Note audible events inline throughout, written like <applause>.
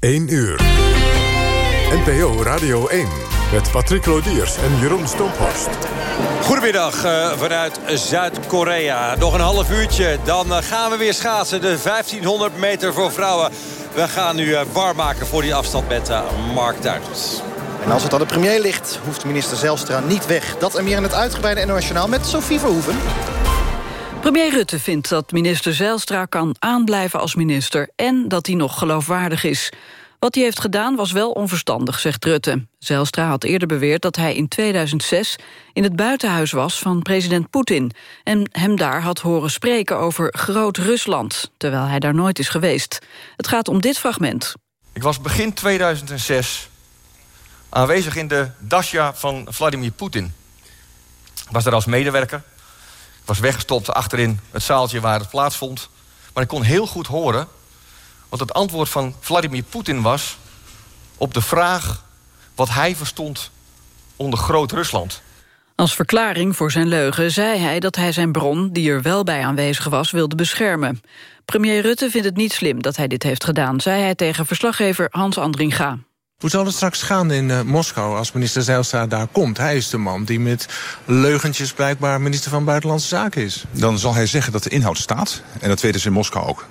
1 uur. NPO Radio 1 met Patrick Lodiers en Jeroen Stomphorst. Goedemiddag uh, vanuit Zuid-Korea. Nog een half uurtje, dan uh, gaan we weer schaatsen. De 1500 meter voor vrouwen. We gaan nu uh, warm maken voor die afstand met Mark Duitens. En als het aan de premier ligt, hoeft minister Zelstra niet weg. Dat en meer in het uitgebreide internationaal met Sophie Verhoeven. Premier Rutte vindt dat minister Zijlstra kan aanblijven als minister... en dat hij nog geloofwaardig is. Wat hij heeft gedaan was wel onverstandig, zegt Rutte. Zijlstra had eerder beweerd dat hij in 2006 in het buitenhuis was van president Poetin... en hem daar had horen spreken over groot Rusland... terwijl hij daar nooit is geweest. Het gaat om dit fragment. Ik was begin 2006 aanwezig in de Dasha van Vladimir Poetin. Ik was daar als medewerker was weggestopt achterin het zaaltje waar het plaatsvond. Maar ik kon heel goed horen wat het antwoord van Vladimir Poetin was... op de vraag wat hij verstond onder Groot-Rusland. Als verklaring voor zijn leugen zei hij dat hij zijn bron... die er wel bij aanwezig was, wilde beschermen. Premier Rutte vindt het niet slim dat hij dit heeft gedaan... zei hij tegen verslaggever Hans Andringa. Hoe zal het straks gaan in uh, Moskou als minister Zijlstra daar komt? Hij is de man die met leugentjes blijkbaar minister van Buitenlandse Zaken is. Dan zal hij zeggen dat de inhoud staat. En dat weten ze in Moskou ook.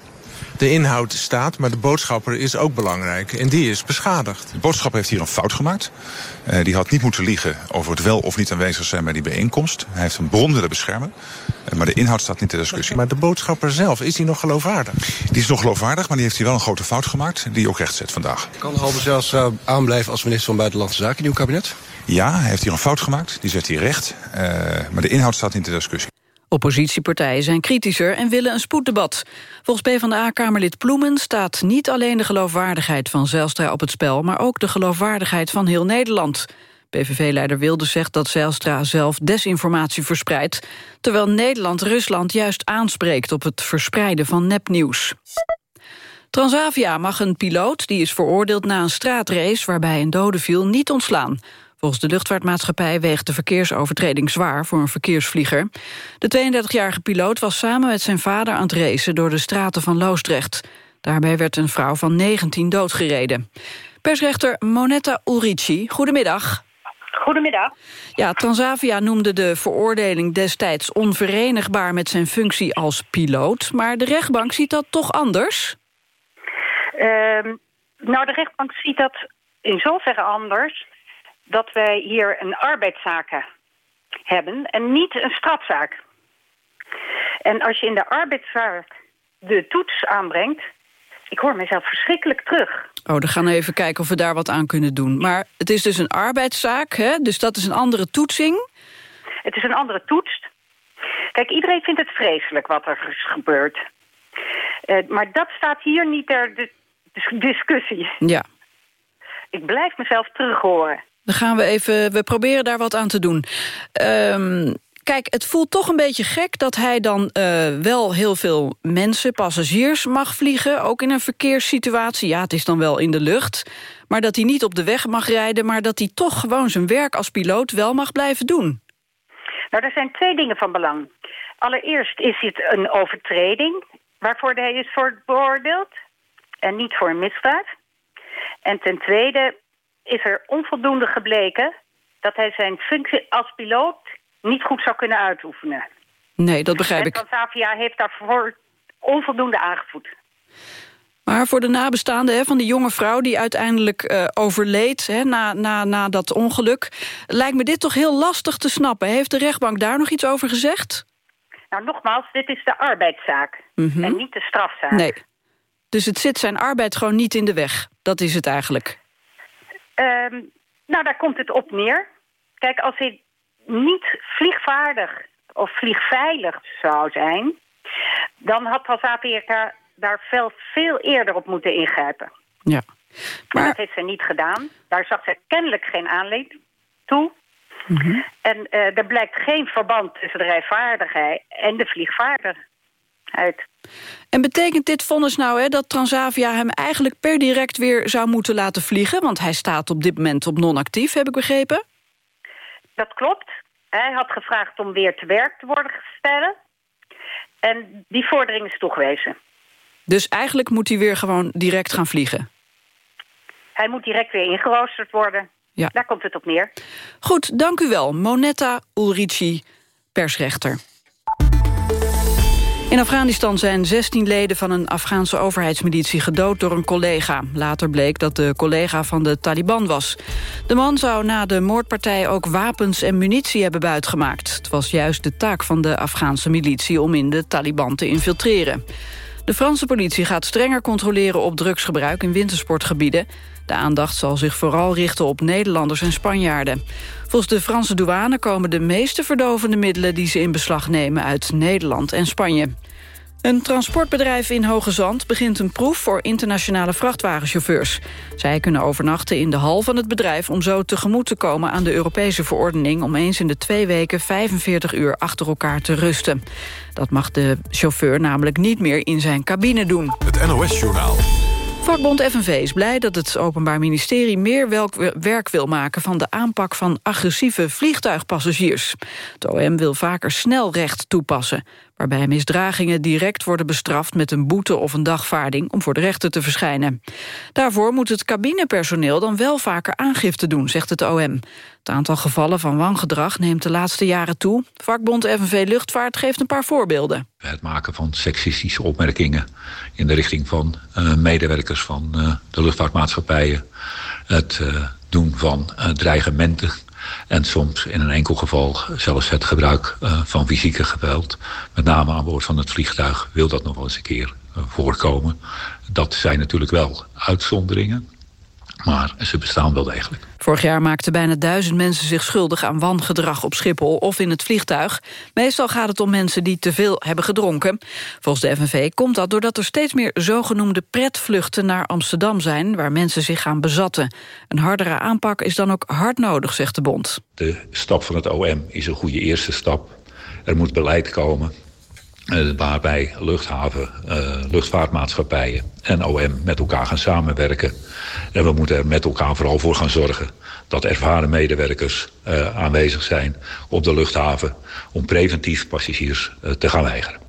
De inhoud staat, maar de boodschapper is ook belangrijk. En die is beschadigd. De boodschapper heeft hier een fout gemaakt. Uh, die had niet moeten liegen over het wel of niet aanwezig zijn bij die bijeenkomst. Hij heeft een bron willen beschermen. Uh, maar de inhoud staat niet ter discussie. Maar de boodschapper zelf, is hij nog geloofwaardig? Die is nog geloofwaardig, maar die heeft hier wel een grote fout gemaakt... die ook recht vandaag. Kan Halbe zelfs uh, aanblijven als minister van Buitenlandse Zaken in uw kabinet? Ja, hij heeft hier een fout gemaakt. Die zet hij recht. maar de inhoud staat niet ter discussie. Oppositiepartijen zijn kritischer en willen een spoeddebat. Volgens PvdA-kamerlid Ploemen staat niet alleen de geloofwaardigheid van Zijlstra op het spel... maar ook de geloofwaardigheid van heel Nederland. PVV-leider Wilde zegt dat Zijlstra zelf desinformatie verspreidt... terwijl Nederland Rusland juist aanspreekt op het verspreiden van nepnieuws. Transavia mag een piloot, die is veroordeeld na een straatrace... waarbij een dode viel, niet ontslaan. Volgens de luchtvaartmaatschappij weegt de verkeersovertreding zwaar voor een verkeersvlieger. De 32-jarige piloot was samen met zijn vader aan het racen door de straten van Loosdrecht. Daarbij werd een vrouw van 19 doodgereden. Persrechter Monetta Ulrici, goedemiddag. Goedemiddag. Ja, Transavia noemde de veroordeling destijds onverenigbaar met zijn functie als piloot. Maar de rechtbank ziet dat toch anders? Uh, nou, de rechtbank ziet dat in zoverre anders dat wij hier een arbeidszaken hebben en niet een strafzaak. En als je in de arbeidszaak de toets aanbrengt... ik hoor mezelf verschrikkelijk terug. Oh, dan gaan we even kijken of we daar wat aan kunnen doen. Maar het is dus een arbeidszaak, hè? dus dat is een andere toetsing? Het is een andere toets. Kijk, iedereen vindt het vreselijk wat er is gebeurd. Uh, maar dat staat hier niet ter discussie. Ja. Ik blijf mezelf terug horen. Dan gaan we even, we proberen daar wat aan te doen. Um, kijk, het voelt toch een beetje gek dat hij dan uh, wel heel veel mensen, passagiers mag vliegen. Ook in een verkeerssituatie. Ja, het is dan wel in de lucht. Maar dat hij niet op de weg mag rijden, maar dat hij toch gewoon zijn werk als piloot wel mag blijven doen. Nou, er zijn twee dingen van belang. Allereerst is het een overtreding waarvoor hij is veroordeeld en niet voor een misdaad. En ten tweede is er onvoldoende gebleken dat hij zijn functie als piloot niet goed zou kunnen uitoefenen. Nee, dat begrijp ik. En Transavia heeft daarvoor onvoldoende aangevoed. Maar voor de nabestaanden hè, van die jonge vrouw die uiteindelijk uh, overleed hè, na, na, na dat ongeluk... lijkt me dit toch heel lastig te snappen. Heeft de rechtbank daar nog iets over gezegd? Nou, nogmaals, dit is de arbeidszaak mm -hmm. en niet de strafzaak. Nee. Dus het zit zijn arbeid gewoon niet in de weg. Dat is het eigenlijk. Um, nou, daar komt het op neer. Kijk, als hij niet vliegvaardig of vliegveilig zou zijn... dan had Transavia daar veel, veel eerder op moeten ingrijpen. Ja. Maar... dat heeft ze niet gedaan. Daar zag ze kennelijk geen aanleiding toe. Mm -hmm. En uh, er blijkt geen verband tussen de rijvaardigheid en de vliegvaardigheid. En betekent dit vonnis nou hè, dat Transavia hem eigenlijk per direct weer zou moeten laten vliegen? Want hij staat op dit moment op non-actief, heb ik begrepen? Dat klopt. Hij had gevraagd om weer te werk te worden gesteld. En die vordering is toegewezen. Dus eigenlijk moet hij weer gewoon direct gaan vliegen? Hij moet direct weer ingeroosterd worden. Ja. Daar komt het op neer. Goed, dank u wel. Monetta Ulrici, persrechter. In Afghanistan zijn 16 leden van een Afghaanse overheidsmilitie gedood door een collega. Later bleek dat de collega van de Taliban was. De man zou na de moordpartij ook wapens en munitie hebben buitgemaakt. Het was juist de taak van de Afghaanse militie om in de Taliban te infiltreren. De Franse politie gaat strenger controleren op drugsgebruik in wintersportgebieden. De aandacht zal zich vooral richten op Nederlanders en Spanjaarden. Volgens de Franse douane komen de meeste verdovende middelen... die ze in beslag nemen uit Nederland en Spanje. Een transportbedrijf in Hoge Zand begint een proef voor internationale vrachtwagenchauffeurs. Zij kunnen overnachten in de hal van het bedrijf om zo tegemoet te komen aan de Europese verordening om eens in de twee weken 45 uur achter elkaar te rusten. Dat mag de chauffeur namelijk niet meer in zijn cabine doen. Het NOS-journaal. Vakbond FNV is blij dat het Openbaar Ministerie meer werk wil maken van de aanpak van agressieve vliegtuigpassagiers. Het OM wil vaker snelrecht toepassen, waarbij misdragingen direct worden bestraft met een boete of een dagvaarding om voor de rechter te verschijnen. Daarvoor moet het cabinepersoneel dan wel vaker aangifte doen, zegt het OM. Het aantal gevallen van wangedrag neemt de laatste jaren toe. Vakbond FNV Luchtvaart geeft een paar voorbeelden. Het maken van seksistische opmerkingen in de richting van uh, medewerkers van uh, de luchtvaartmaatschappijen. Het uh, doen van dreigementen. En soms in een enkel geval zelfs het gebruik van fysieke geweld. Met name aan boord van het vliegtuig wil dat nog wel eens een keer voorkomen. Dat zijn natuurlijk wel uitzonderingen. Maar ze bestaan wel degelijk. Vorig jaar maakten bijna duizend mensen zich schuldig aan wangedrag op Schiphol of in het vliegtuig. Meestal gaat het om mensen die te veel hebben gedronken. Volgens de FNV komt dat doordat er steeds meer zogenoemde pretvluchten naar Amsterdam zijn, waar mensen zich gaan bezatten. Een hardere aanpak is dan ook hard nodig, zegt de bond. De stap van het OM is een goede eerste stap. Er moet beleid komen waarbij luchthaven, uh, luchtvaartmaatschappijen en OM met elkaar gaan samenwerken. En we moeten er met elkaar vooral voor gaan zorgen dat ervaren medewerkers uh, aanwezig zijn op de luchthaven om preventief passagiers te gaan weigeren.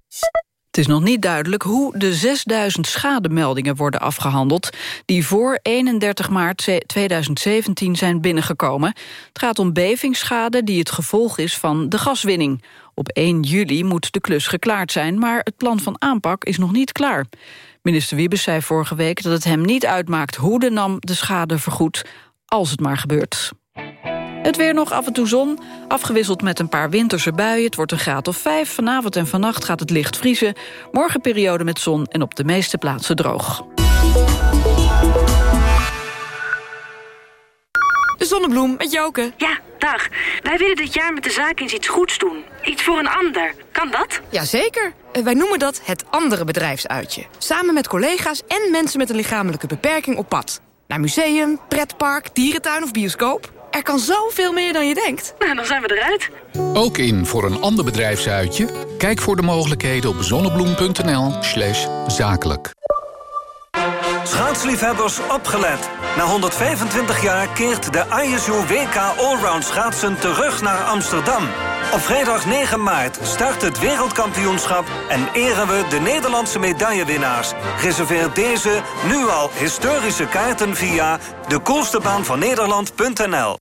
Is nog niet duidelijk hoe de 6000 schademeldingen worden afgehandeld... die voor 31 maart 2017 zijn binnengekomen. Het gaat om bevingsschade die het gevolg is van de gaswinning. Op 1 juli moet de klus geklaard zijn, maar het plan van aanpak is nog niet klaar. Minister Wiebes zei vorige week dat het hem niet uitmaakt hoe de NAM de schade vergoedt, als het maar gebeurt. Het weer nog af en toe zon, afgewisseld met een paar winterse buien. Het wordt een graad of vijf. Vanavond en vannacht gaat het licht vriezen. Morgen periode met zon en op de meeste plaatsen droog. De Zonnebloem met Joke. Ja, dag. Wij willen dit jaar met de zaak eens iets goeds doen. Iets voor een ander. Kan dat? Jazeker. Wij noemen dat het andere bedrijfsuitje. Samen met collega's en mensen met een lichamelijke beperking op pad. Naar museum, pretpark, dierentuin of bioscoop. Er kan zoveel meer dan je denkt. Nou, dan zijn we eruit. Ook in voor een ander bedrijfsuitje? Kijk voor de mogelijkheden op zonnebloem.nl slash zakelijk. Schaatsliefhebbers opgelet. Na 125 jaar keert de ISU WK Allround schaatsen terug naar Amsterdam. Op vrijdag 9 maart start het wereldkampioenschap en eren we de Nederlandse medaillewinnaars. Reserveer deze nu al historische kaarten via de coolstebaan van Nederland.nl.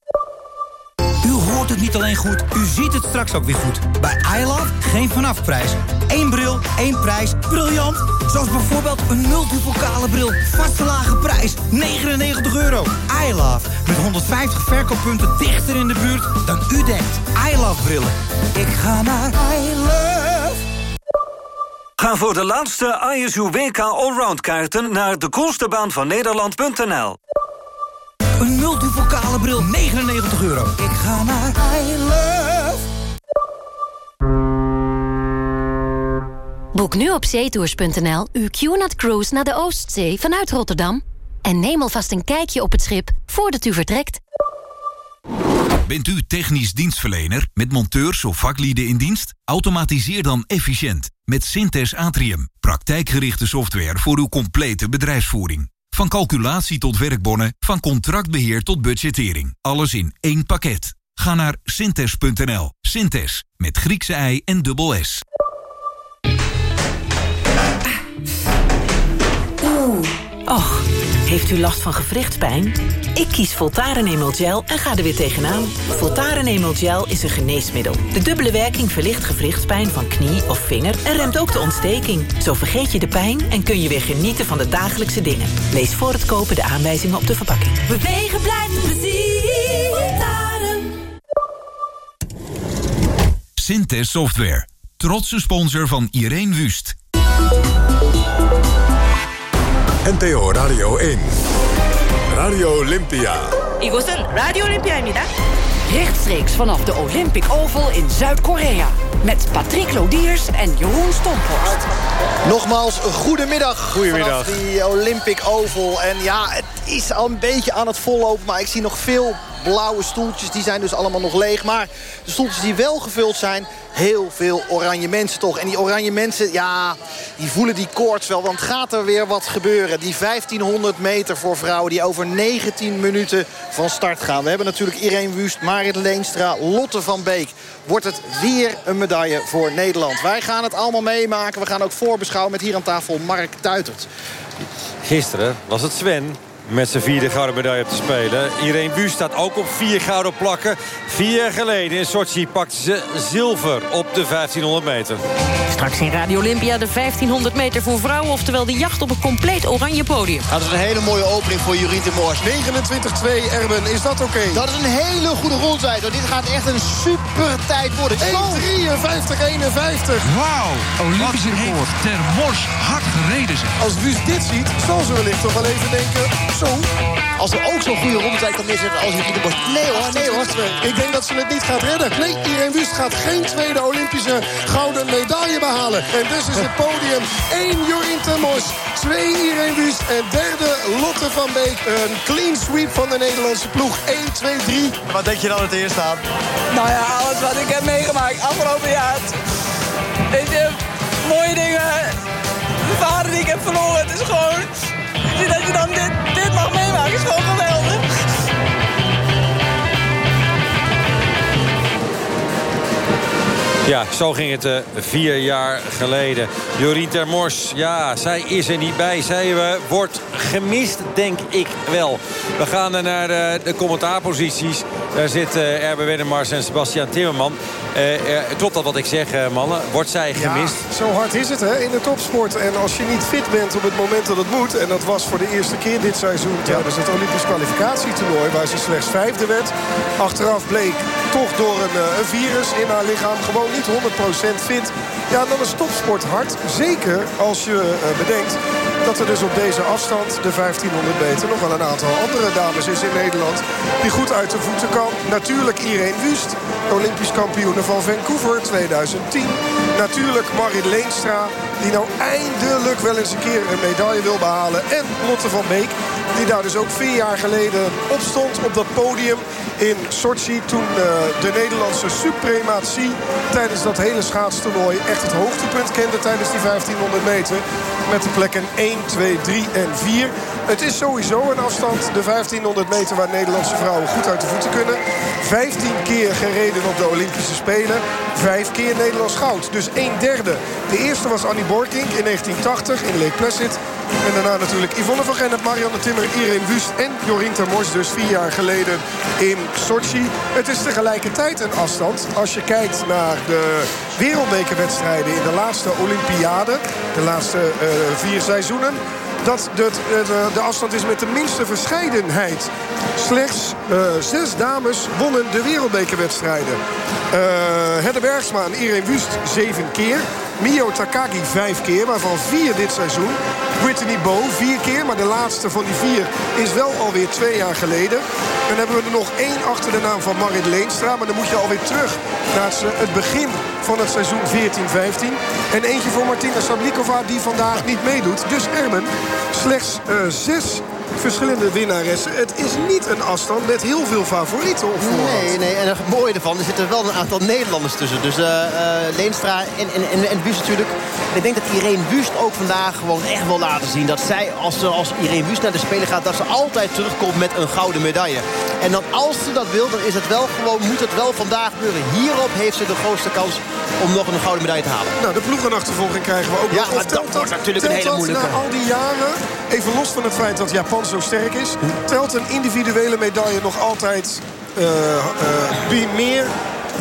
Hoort het niet alleen goed, u ziet het straks ook weer goed. Bij iLove geen vanafprijs. Eén bril, één prijs. Briljant! Zoals bijvoorbeeld een multipokale bril. Vaste lage prijs, 99 euro. iLove, met 150 verkooppunten dichter in de buurt dan u denkt. iLove brillen. Ik ga naar iLove. Ga voor de laatste ISU WK Allround kaarten naar de van Nederland.nl. Multipokale bril, 99 euro. Ik ga naar iLove. Boek nu op zeetours.nl uw QNAT Cruise naar de Oostzee vanuit Rotterdam. En neem alvast een kijkje op het schip voordat u vertrekt. Bent u technisch dienstverlener met monteurs of vaklieden in dienst? Automatiseer dan efficiënt met Synthes Atrium. Praktijkgerichte software voor uw complete bedrijfsvoering. Van calculatie tot werkbonnen, van contractbeheer tot budgettering. Alles in één pakket. Ga naar synthes.nl. Synthes, met Griekse ei en dubbel S. Oeh. Och, Heeft u last van gewrichtspijn? Ik kies Voltaren Emel Gel en ga er weer tegenaan. Voltaren Emel Gel is een geneesmiddel. De dubbele werking verlicht gewrichtspijn van knie of vinger... en remt ook de ontsteking. Zo vergeet je de pijn en kun je weer genieten van de dagelijkse dingen. Lees voor het kopen de aanwijzingen op de verpakking. Bewegen blijft plezier. Voltaren. Synthes Software. Trotse sponsor van Irene Wust. NTO Radio 1. Radio Olympia. 이곳은 라디오 올림피아입니다. Rechtstreeks vanaf de Olympic Oval in Zuid-Korea. Met Patrick Lodiers en Jeroen Stomphorst. Nogmaals, goedemiddag. Goedemiddag. Vanaf die Olympic Oval. En ja, het is al een beetje aan het vollopen. Maar ik zie nog veel blauwe stoeltjes. Die zijn dus allemaal nog leeg. Maar de stoeltjes die wel gevuld zijn... heel veel oranje mensen toch. En die oranje mensen, ja, die voelen die koorts wel. Want gaat er weer wat gebeuren. Die 1500 meter voor vrouwen die over 19 minuten van start gaan. We hebben natuurlijk Irene Wust, Marit Leenstra, Lotte van Beek. Wordt het weer een medaille voor Nederland. Wij gaan het allemaal meemaken. We gaan ook voorbeschouwen met hier aan tafel Mark Tuitert. Gisteren was het Sven met zijn vierde gouden medaille te spelen. Irene Wust staat ook op vier gouden plakken. Vier jaar geleden in Sochi pakte ze zilver op de 1500 meter. Straks in Radio Olympia de 1500 meter voor vrouwen... oftewel de jacht op een compleet oranje podium. Dat is een hele mooie opening voor Jurien de Moors. 29-2, Erben, is dat oké? Dat is een hele goede rondtijd. Want dit gaat echt een super tijd worden. 1.53-51. Wauw, Olympisch record. Ter Mors hard gereden ze. Als Wust dit ziet, zal ze wellicht toch wel even denken... zo. Als er ook zo'n goede rondtijd kan neerzetten als Jurien de Moors. Nee hoor, nee hoor. Ik denk dat ze het niet gaat redden. Nee, Irene Wust gaat geen tweede Olympische gouden medaille behalen. En dus is het podium 1 Jorien Termos, 2 Irene Wust en derde Lotte van Beek. Een clean sweep van de Nederlandse ploeg. 1, 2, 3. Wat denk je dan het eerste aan? Nou ja, alles wat ik heb meegemaakt afgelopen jaar. Weet je, mooie dingen. De vader die ik heb verloren. Het is gewoon... Dat je dan dit, dit mag meemaken is gewoon geweldig. Ja, zo ging het uh, vier jaar geleden. Jorien Termors, ja, zij is er niet bij. Zij uh, wordt gemist, denk ik wel. We gaan uh, naar de commentaarposities. Daar zitten Erbe Wennemars en Sebastian Timmerman. klopt dat wat ik zeg, mannen? Wordt zij gemist? Ja, zo hard is het hè, in de topsport. En als je niet fit bent op het moment dat het moet... en dat was voor de eerste keer dit seizoen tijdens het Olympisch kwalificatietoernooi... waar ze slechts vijfde werd. Achteraf bleek toch door een, een virus in haar lichaam gewoon niet 100% fit. Ja, dan is topsport hard. Zeker als je bedenkt dat er dus op deze afstand, de 1500 meter... nog wel een aantal andere dames is in Nederland... die goed uit de voeten kan. Natuurlijk Irene Wust, Olympisch kampioene van Vancouver 2010. Natuurlijk Marit Leenstra, die nou eindelijk wel eens een keer een medaille wil behalen. En Lotte van Beek, die daar dus ook vier jaar geleden op stond op dat podium in Sochi. Toen uh, de Nederlandse suprematie tijdens dat hele schaatstoernooi echt het hoogtepunt kende tijdens die 1500 meter. Met de plekken 1, 2, 3 en 4. Het is sowieso een afstand, de 1500 meter waar Nederlandse vrouwen goed uit de voeten kunnen. 15 keer gereden op de Olympische Spelen. Vijf keer Nederlands goud. Dus een derde. De eerste was Annie Borkink in 1980 in Lake Placid. En daarna natuurlijk Yvonne van Gennep, Marianne Timmer, Irene Wust en Jorien Termors. Dus vier jaar geleden in Sochi. Het is tegelijkertijd een afstand. Als je kijkt naar de wereldbekerwedstrijden in de laatste Olympiade. De laatste uh, vier seizoenen dat de, de, de, afstand is met de minste verscheidenheid. Slechts uh, zes dames wonnen de wereldbekerwedstrijden. Uh, Hedde Bergsma en Irene Wust zeven keer. Mio Takagi vijf keer, waarvan vier dit seizoen. Brittany Bow vier keer, maar de laatste van die vier is wel alweer twee jaar geleden. Dan hebben we er nog één achter de naam van Marit Leenstra. Maar dan moet je alweer terug naar het begin van het seizoen 14-15. En eentje voor Martina Sablikova die vandaag niet meedoet. Dus Ermen, slechts uh, zes verschillende winnaressen. Het is niet een afstand met heel veel favorieten op voorhand. Nee, nee, en het mooie ervan, er zitten wel een aantal Nederlanders tussen. Dus uh, uh, Leenstra en, en, en, en natuurlijk. En ik denk dat Irene Wust ook vandaag gewoon echt wil laten zien... dat zij, als, ze, als Irene Wust naar de Spelen gaat... dat ze altijd terugkomt met een gouden medaille. En dan als ze dat wil, dan is het wel gewoon, moet het wel vandaag gebeuren. Hierop heeft ze de grootste kans om nog een gouden medaille te halen. Nou, de ploegenachtervolging krijgen we ook Ja, nog. Dat wordt natuurlijk een hele moeilijke. na al die jaren, even los van het feit dat Japan zo sterk is... telt een individuele medaille nog altijd eh, meer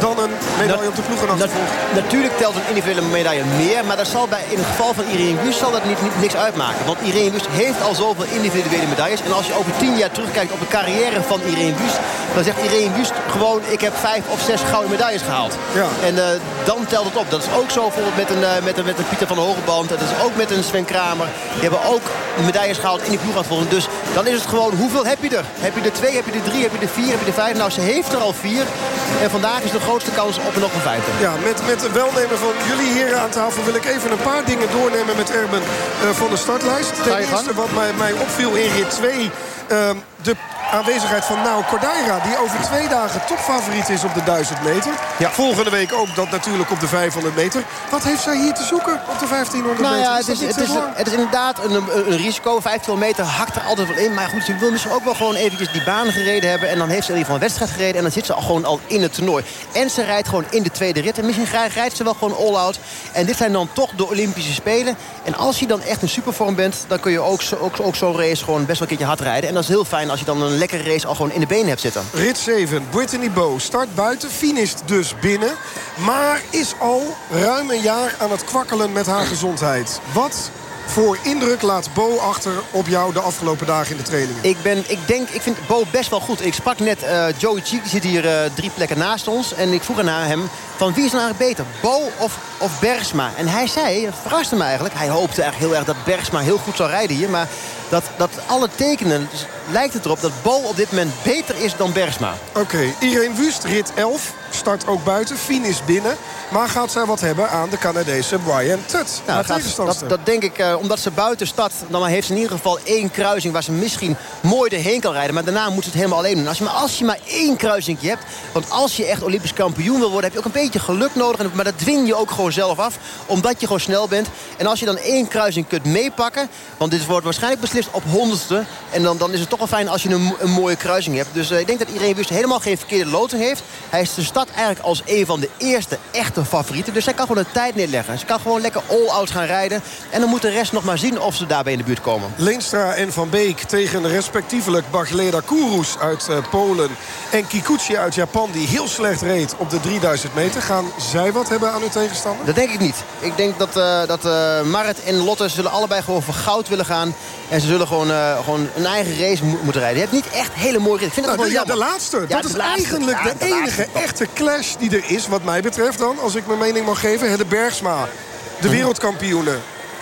dan een medaille op de ploegenachtervolging? Na- natuurlijk telt een individuele medaille meer. Maar dat zal bij, in het geval van Irene Wust zal dat niet, niet- niks uitmaken. Want Irene Wust heeft al zoveel individuele medailles. En als je over tien jaar terugkijkt op de carrière van Irene Wust... dan zegt Irene Wust gewoon... ik heb vijf of zes gouden medailles gehaald. Ja. En eh, dan telt het op. Dat is ook zo bijvoorbeeld met een, eh, met een, met een Pieter van der Hogeband. Dat is ook met een Sven Kramer. Die hebben ook medailles gehaald in die ploegachtervolging. Dus dan is het gewoon, hoeveel heb je er? Heb je er twee, heb je er drie, heb je er vier, heb je er vijf? Nou, ze heeft er al vier. En vandaag is de grootste kans op er nog een vijfde. Ja, met, met het welnemen van jullie heren aan tafel wil ik even een paar dingen doornemen met Erben eh, van de startlijst. Ten eerste wat mij, mij opviel in rit 2. de aanwezigheid van Nao Cordaira. Die over twee dagen topfavoriet is op de 1000 meter. Volgende week ook dat natuurlijk op de 500 meter. Wat heeft zij hier te zoeken op de 1500 Nou meter? ja, het is, het, is, het is inderdaad een, een, risico. 15 meter hakt er altijd wel in. Maar goed, ze wil misschien ook wel gewoon eventjes die baan gereden hebben. En dan heeft ze in ieder geval een wedstrijd gereden. En dan zit ze al gewoon al in het toernooi. En ze rijdt gewoon in de tweede rit. En misschien rijdt- ze wel gewoon all-out. En dit zijn dan toch de Olympische Spelen. En als je dan echt een supervorm bent... dan kun je ook, ook, ook zo'n race gewoon best wel een keertje hard rijden. En dat is heel fijn als je dan een lekkere race al gewoon in de benen hebt zitten. Rit 7, Brittany Bow start buiten, finisht dus binnen. Maar is al ruim een jaar aan het kwakkelen met haar gezondheid. Wat voor indruk laat Bo achter op jou de afgelopen dagen in de trainingen? Ik, ben, ik denk, ik vind Bo best wel goed. Ik sprak net eh, Joey Cheek, die zit hier eh, drie plekken naast ons. En ik vroeg aan hem, van wie is nou eigenlijk beter? Bo of, of Bergsma? En hij zei, dat verraste me eigenlijk... hij hoopte eigenlijk heel erg dat Bergsma heel goed zou rijden hier... maar dat, dat alle tekenen dus lijkt het erop dat Bo op dit moment beter is dan Bergsma. Oké, Irene Wust, rit 11, start ook buiten, finish binnen. Maar gaat zij wat hebben aan de Canadese Brian Tutt? Nou, gaat- dat, dat denk ik, eh, omdat ze buiten stad... dan heeft ze in ieder geval één kruising waar ze misschien mooi erheen kan rijden. Maar daarna moet ze het helemaal alleen doen. Als je maar, als je maar één kruising hebt... want als je echt Olympisch kampioen wil worden... heb je ook een beetje geluk nodig. Maar dat dwing je ook gewoon zelf af, omdat je gewoon snel bent. En als je dan één kruising kunt meepakken... want dit wordt waarschijnlijk beslist op honderdste... en dan, dan is het toch wel fijn als je een, een mooie kruising hebt. Dus eh, ik denk dat iedereen Wust helemaal geen verkeerde loting heeft. Hij is de stad eigenlijk als een van de eerste echte favorieten. Dus hij kan gewoon een tijd neerleggen. Ze kan gewoon lekker all-out gaan rijden. En dan moet de rest nog maar zien of ze daarbij in de buurt komen. Leenstra en Van Beek tegen respectievelijk Bagleda Kourous uit eh, Polen... en Kikuchi uit Japan, die heel slecht reed op de 3000 meter. Gaan zij wat hebben aan hun tegenstander? Dat denk ik niet. Ik denk dat, eh, dat eh, Marit en Lotte zullen allebei gewoon voor goud willen gaan. En ze zullen gewoon, eh, gewoon een eigen race mo- moeten rijden. Je hebt niet echt hele mooie rit. Ik vind het Nou, wel de, ja, de laatste. Ja, dat is laatste. eigenlijk Ja, de, de enige laatste. echte clash die er is, wat mij betreft dan. Als ik mijn mening mag geven. De Bergsma, de wereldkampioene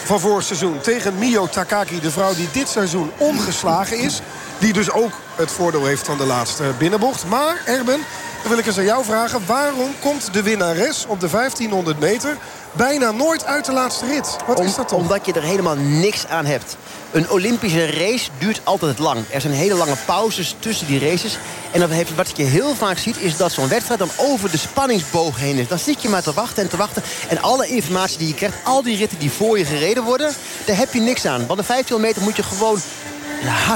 van vorig seizoen. Tegen Mio Takaki, de vrouw die dit seizoen ongeslagen is. Die dus ook het voordeel heeft van de laatste binnenbocht. Maar Erben, dan wil ik eens aan jou vragen. Waarom komt de winnares op de 1500 meter bijna nooit uit de laatste rit? Wat is dat toch? Omdat je er helemaal niks aan hebt. Een Olympische race duurt altijd lang. Er zijn hele lange pauzes tussen die races. En dat heeft, wat je heel vaak ziet is dat zo'n wedstrijd dan over de spanningsboog heen is. Dan zit je maar te wachten en te wachten. En alle informatie die je krijgt, al die ritten die voor je gereden worden... daar heb je niks aan. Want een 15 meter moet je gewoon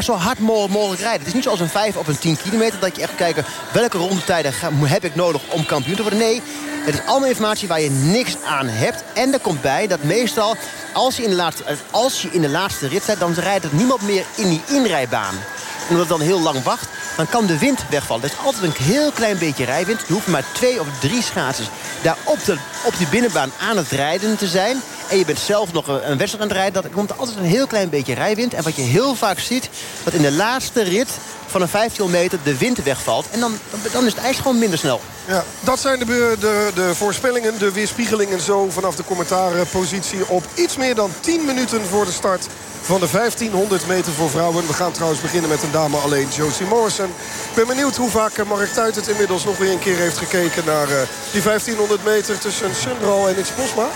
zo hard mogelijk, rijden. Het is niet zoals een 5 of een 10 kilometer... dat je echt kijken welke rondetijden heb ik nodig om kampioen te worden. Nee, het is allemaal informatie waar je niks aan hebt. En er komt bij dat meestal, als je in de laatste, als je in de laatste rit zit... dan rijdt er niemand meer in die inrijbaan. En omdat het dan heel lang wacht, dan kan de wind wegvallen. Er is altijd een heel klein beetje rijwind. Je hoeft maar twee of drie schaatsers daar op, de, op die binnenbaan aan het rijden te zijn. En je bent zelf nog een, wedstrijd aan het rijden. Dan komt altijd een heel klein beetje rijwind. En wat je heel vaak ziet, dat in de laatste rit van een 15 meter de wind wegvalt. En dan, dan is het ijs gewoon minder snel. Ja, dat zijn de, de, de voorspellingen, de weerspiegelingen zo vanaf de commentaarpositie op iets meer dan 10 minuten voor de start van de 1500 meter voor vrouwen. We gaan trouwens beginnen met een dame alleen, Josie Morrison. Ik ben benieuwd hoe vaak Mark Tuit het inmiddels nog weer een keer heeft gekeken naar eh, die 1500 meter tussen Sundral en Iets Posma.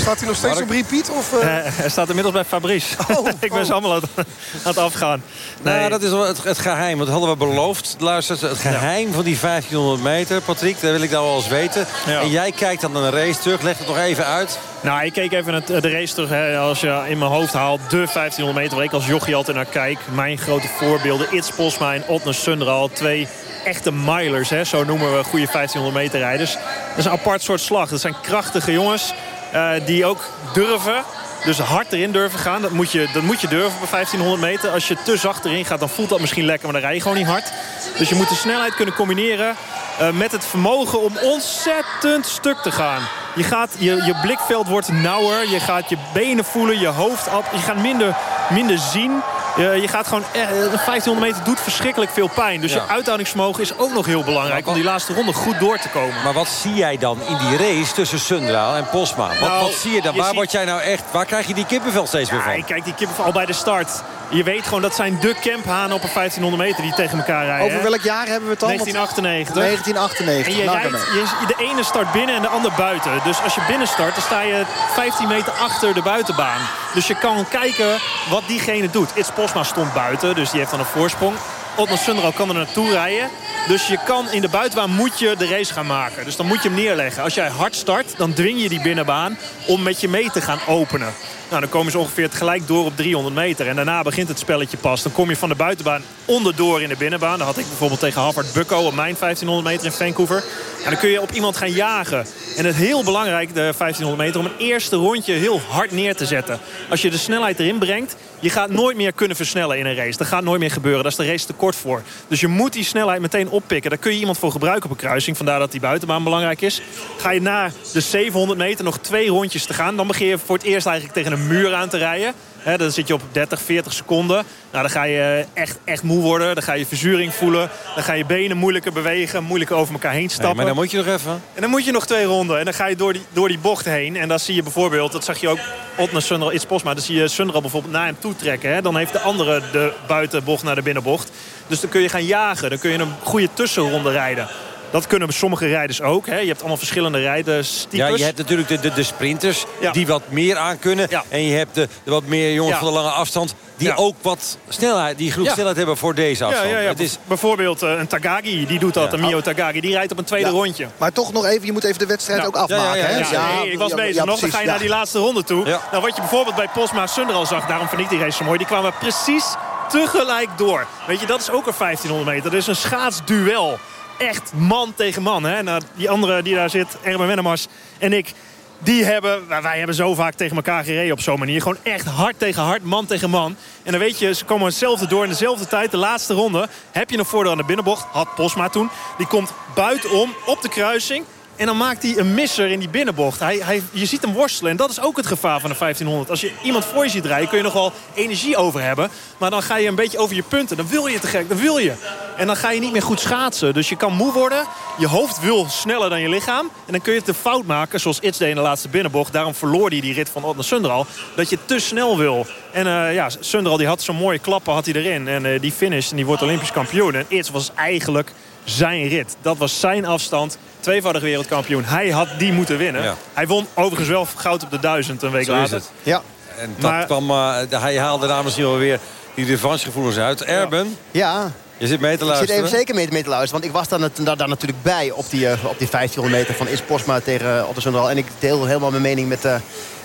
Staat hij nog steeds Mark? op repeat? Of, eh? Eh, hij staat inmiddels bij Fabrice. <laughs> ik ben oh. ze allemaal aan, aan het afgaan. Nee. Nou, dat is wel het, het geheim. Dat hadden we beloofd. Luister, het geheim van die 1500 meter, Patrick, dat wil ik nou wel eens weten. Ja. En jij kijkt dan naar een race terug. Leg het nog even uit. Nou, ik keek even het, de race terug. Hè, als je in mijn hoofd haalt, de 1500 meter waar ik als jochie altijd naar kijk. Mijn grote voorbeelden, Its Posma en Otner Sundral. Twee echte milers, hè, zo noemen we goede 1500 meter rijders. Dat is een apart soort slag. Dat zijn krachtige jongens uh, die ook durven dus hard erin durven gaan, dat moet, je, dat moet je durven op 1500 meter. Als je te zacht erin gaat, dan voelt dat misschien lekker, maar dan rij je gewoon niet hard. Dus je moet de snelheid kunnen combineren uh, met het vermogen om ontzettend stuk te gaan. Je, gaat, je, je blikveld wordt nauwer, je gaat je benen voelen, je hoofd op. Je gaat minder, minder zien. Je, je gaat gewoon, eh, 1500 meter doet verschrikkelijk veel pijn. Dus Ja. je uithoudingsvermogen is ook nog heel belangrijk... om die laatste ronde goed door te komen. Maar wat zie jij dan in die race tussen Sundraal en Posma? Wat, Nou, wat zie je dan? je Waar ziet- word jij nou echt... Waar krijg je die kippenvel steeds weer Ja, van? ik kijk die kippen al bij de start. Je weet gewoon, dat zijn de camphanen op een 1500 meter die tegen elkaar rijden. Over welk jaar hebben we het dan? 1998. 1998. En je Nou, rijdt, je, de ene start binnen en de ander buiten. Dus als je binnen start, dan sta je 15 meter achter de buitenbaan. Dus je kan kijken wat diegene doet. Its Posma stond buiten, dus die heeft dan een voorsprong. Otmar Sundral kan er naartoe rijden. Dus je kan in de buitenbaan moet je de race gaan maken. Dus dan moet je hem neerleggen. Als jij hard start, dan dwing je die binnenbaan om met je mee te gaan openen. Nou, dan komen ze ongeveer tegelijk door op 300 meter. En daarna begint het spelletje pas. Dan kom je van de buitenbaan onderdoor in de binnenbaan. Dat had ik bijvoorbeeld tegen Havard Bucko op mijn 1500 meter in Vancouver. En dan kun je op iemand gaan jagen. En het is heel belangrijk, de 1500 meter, om een eerste rondje heel hard neer te zetten. Als je de snelheid erin brengt, je gaat nooit meer kunnen versnellen in een race. Dat gaat nooit meer gebeuren. Daar is de race te kort voor. Dus je moet die snelheid meteen oppikken. Daar kun je iemand voor gebruiken op een kruising. Vandaar dat die buitenbaan belangrijk is. Ga je na de 700 meter nog twee rondjes te gaan... dan begin je voor het eerst eigenlijk tegen een muur aan te rijden. Dan zit je op 30, 40 seconden. Nou, dan ga je echt, echt moe worden. Dan ga je verzuring voelen. Dan ga je benen moeilijker bewegen. Moeilijker over elkaar heen stappen. Nee, maar dan moet je nog even... En dan moet je nog twee ronden. En dan ga je door die, door die bocht heen. En dan zie je bijvoorbeeld, dat zag je ook Otner Sundral, Its Posma. Dan zie je Sundral bijvoorbeeld naar hem toe trekken. Dan heeft de andere de buitenbocht naar de binnenbocht. Dus dan kun je gaan jagen. Dan kun je een goede tussenronde rijden. Dat kunnen sommige rijders ook. Hè. Je hebt allemaal verschillende rijderstypes. Ja, je hebt natuurlijk de, de, de sprinters die wat meer aankunnen. En je hebt de, de wat meer jongens Ja. van de lange afstand... die Ja. ook wat snelheid, die genoeg Ja. snelheid hebben voor deze afstand. Ja, ja, ja. Het is, Bijvoorbeeld eh, een Tagagi, die doet dat. Ja. Een Mio Tagagi, die rijdt op een tweede Ja. rondje. Maar toch nog even, je moet even de wedstrijd ook afmaken. Ja, hè? ja, ja, nee, ik was bezig ja, nog. Dan ga je ja. naar die laatste ronde toe. Nou, wat je bijvoorbeeld bij Posma Sundral zag, daarom vind ik die race zo mooi. Die kwamen precies tegelijk door. Weet je, dat is ook een 1500 meter. Dat is een schaatsduel. Echt man tegen man. Hè? Nou, die andere die daar zit, Erben Wennemars en ik... Die hebben, nou, wij hebben zo vaak tegen elkaar gereden op zo'n manier. Gewoon echt hard tegen hard, man tegen man. En dan weet je, ze komen hetzelfde door in dezelfde tijd. De laatste ronde heb je een voordeel aan de binnenbocht. Had Posma toen. Die komt buitenom op de kruising. En dan maakt hij een misser in die binnenbocht. Hij, hij, je ziet hem worstelen. En dat is ook het gevaar van de 1500. Als je iemand voor je ziet rijden, kun je nog wel energie over hebben. Maar dan ga je een beetje over je punten. Dan wil je te gek, dan wil je. En dan ga je niet meer goed schaatsen. Dus je kan moe worden. Je hoofd wil sneller dan je lichaam. En dan kun je het de fout maken, zoals Itz deed in de laatste binnenbocht. Daarom verloor hij die rit van Otner Sundral. Dat je te snel wil. En eh, ja, Sundral die had zo'n mooie klappen had hij erin. En eh, die finish en die wordt Olympisch kampioen. En Itz was eigenlijk zijn rit. Dat was zijn afstand. Tweevoudig wereldkampioen. Hij had die moeten winnen. Ja. Hij won overigens wel goud op de duizend een week Zo is later. het. Ja. en dat Maar- kwam, eh, hij haalde daar misschien wel weer die revanchegevoelens uit. Erben, Ja, je zit mee te ik zit luisteren. even zeker mee, mee te luisteren. Want ik was daar, daar, daar natuurlijk bij op die, eh, op die 1500 meter van Is Posma tegen uh, Otto Sundral. En ik deel helemaal mijn mening met, eh,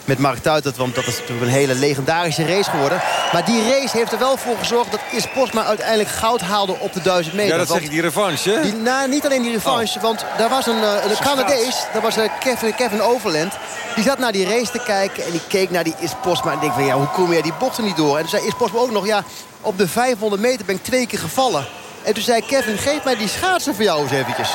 met Mark Tuitert. Want dat is natuurlijk een hele legendarische race geworden. Maar die race heeft er wel voor gezorgd dat Is Posma uiteindelijk goud haalde op de 1000 meter. Ja, dat zeg ik, die revanche. hè? die, nou, niet alleen die revanche, want daar was een, eh, een Canadees, dat was eh, Kevin, Kevin Overland. Die zat naar die race te kijken en die keek naar die Is Posma en denkt van ja, hoe kom je die bochten niet door? En toen zei Is Posma ook nog, ja, op de 500 meter ben ik twee keer gevallen. En toen zei Kevin, geef mij die schaatsen voor jou eens eventjes.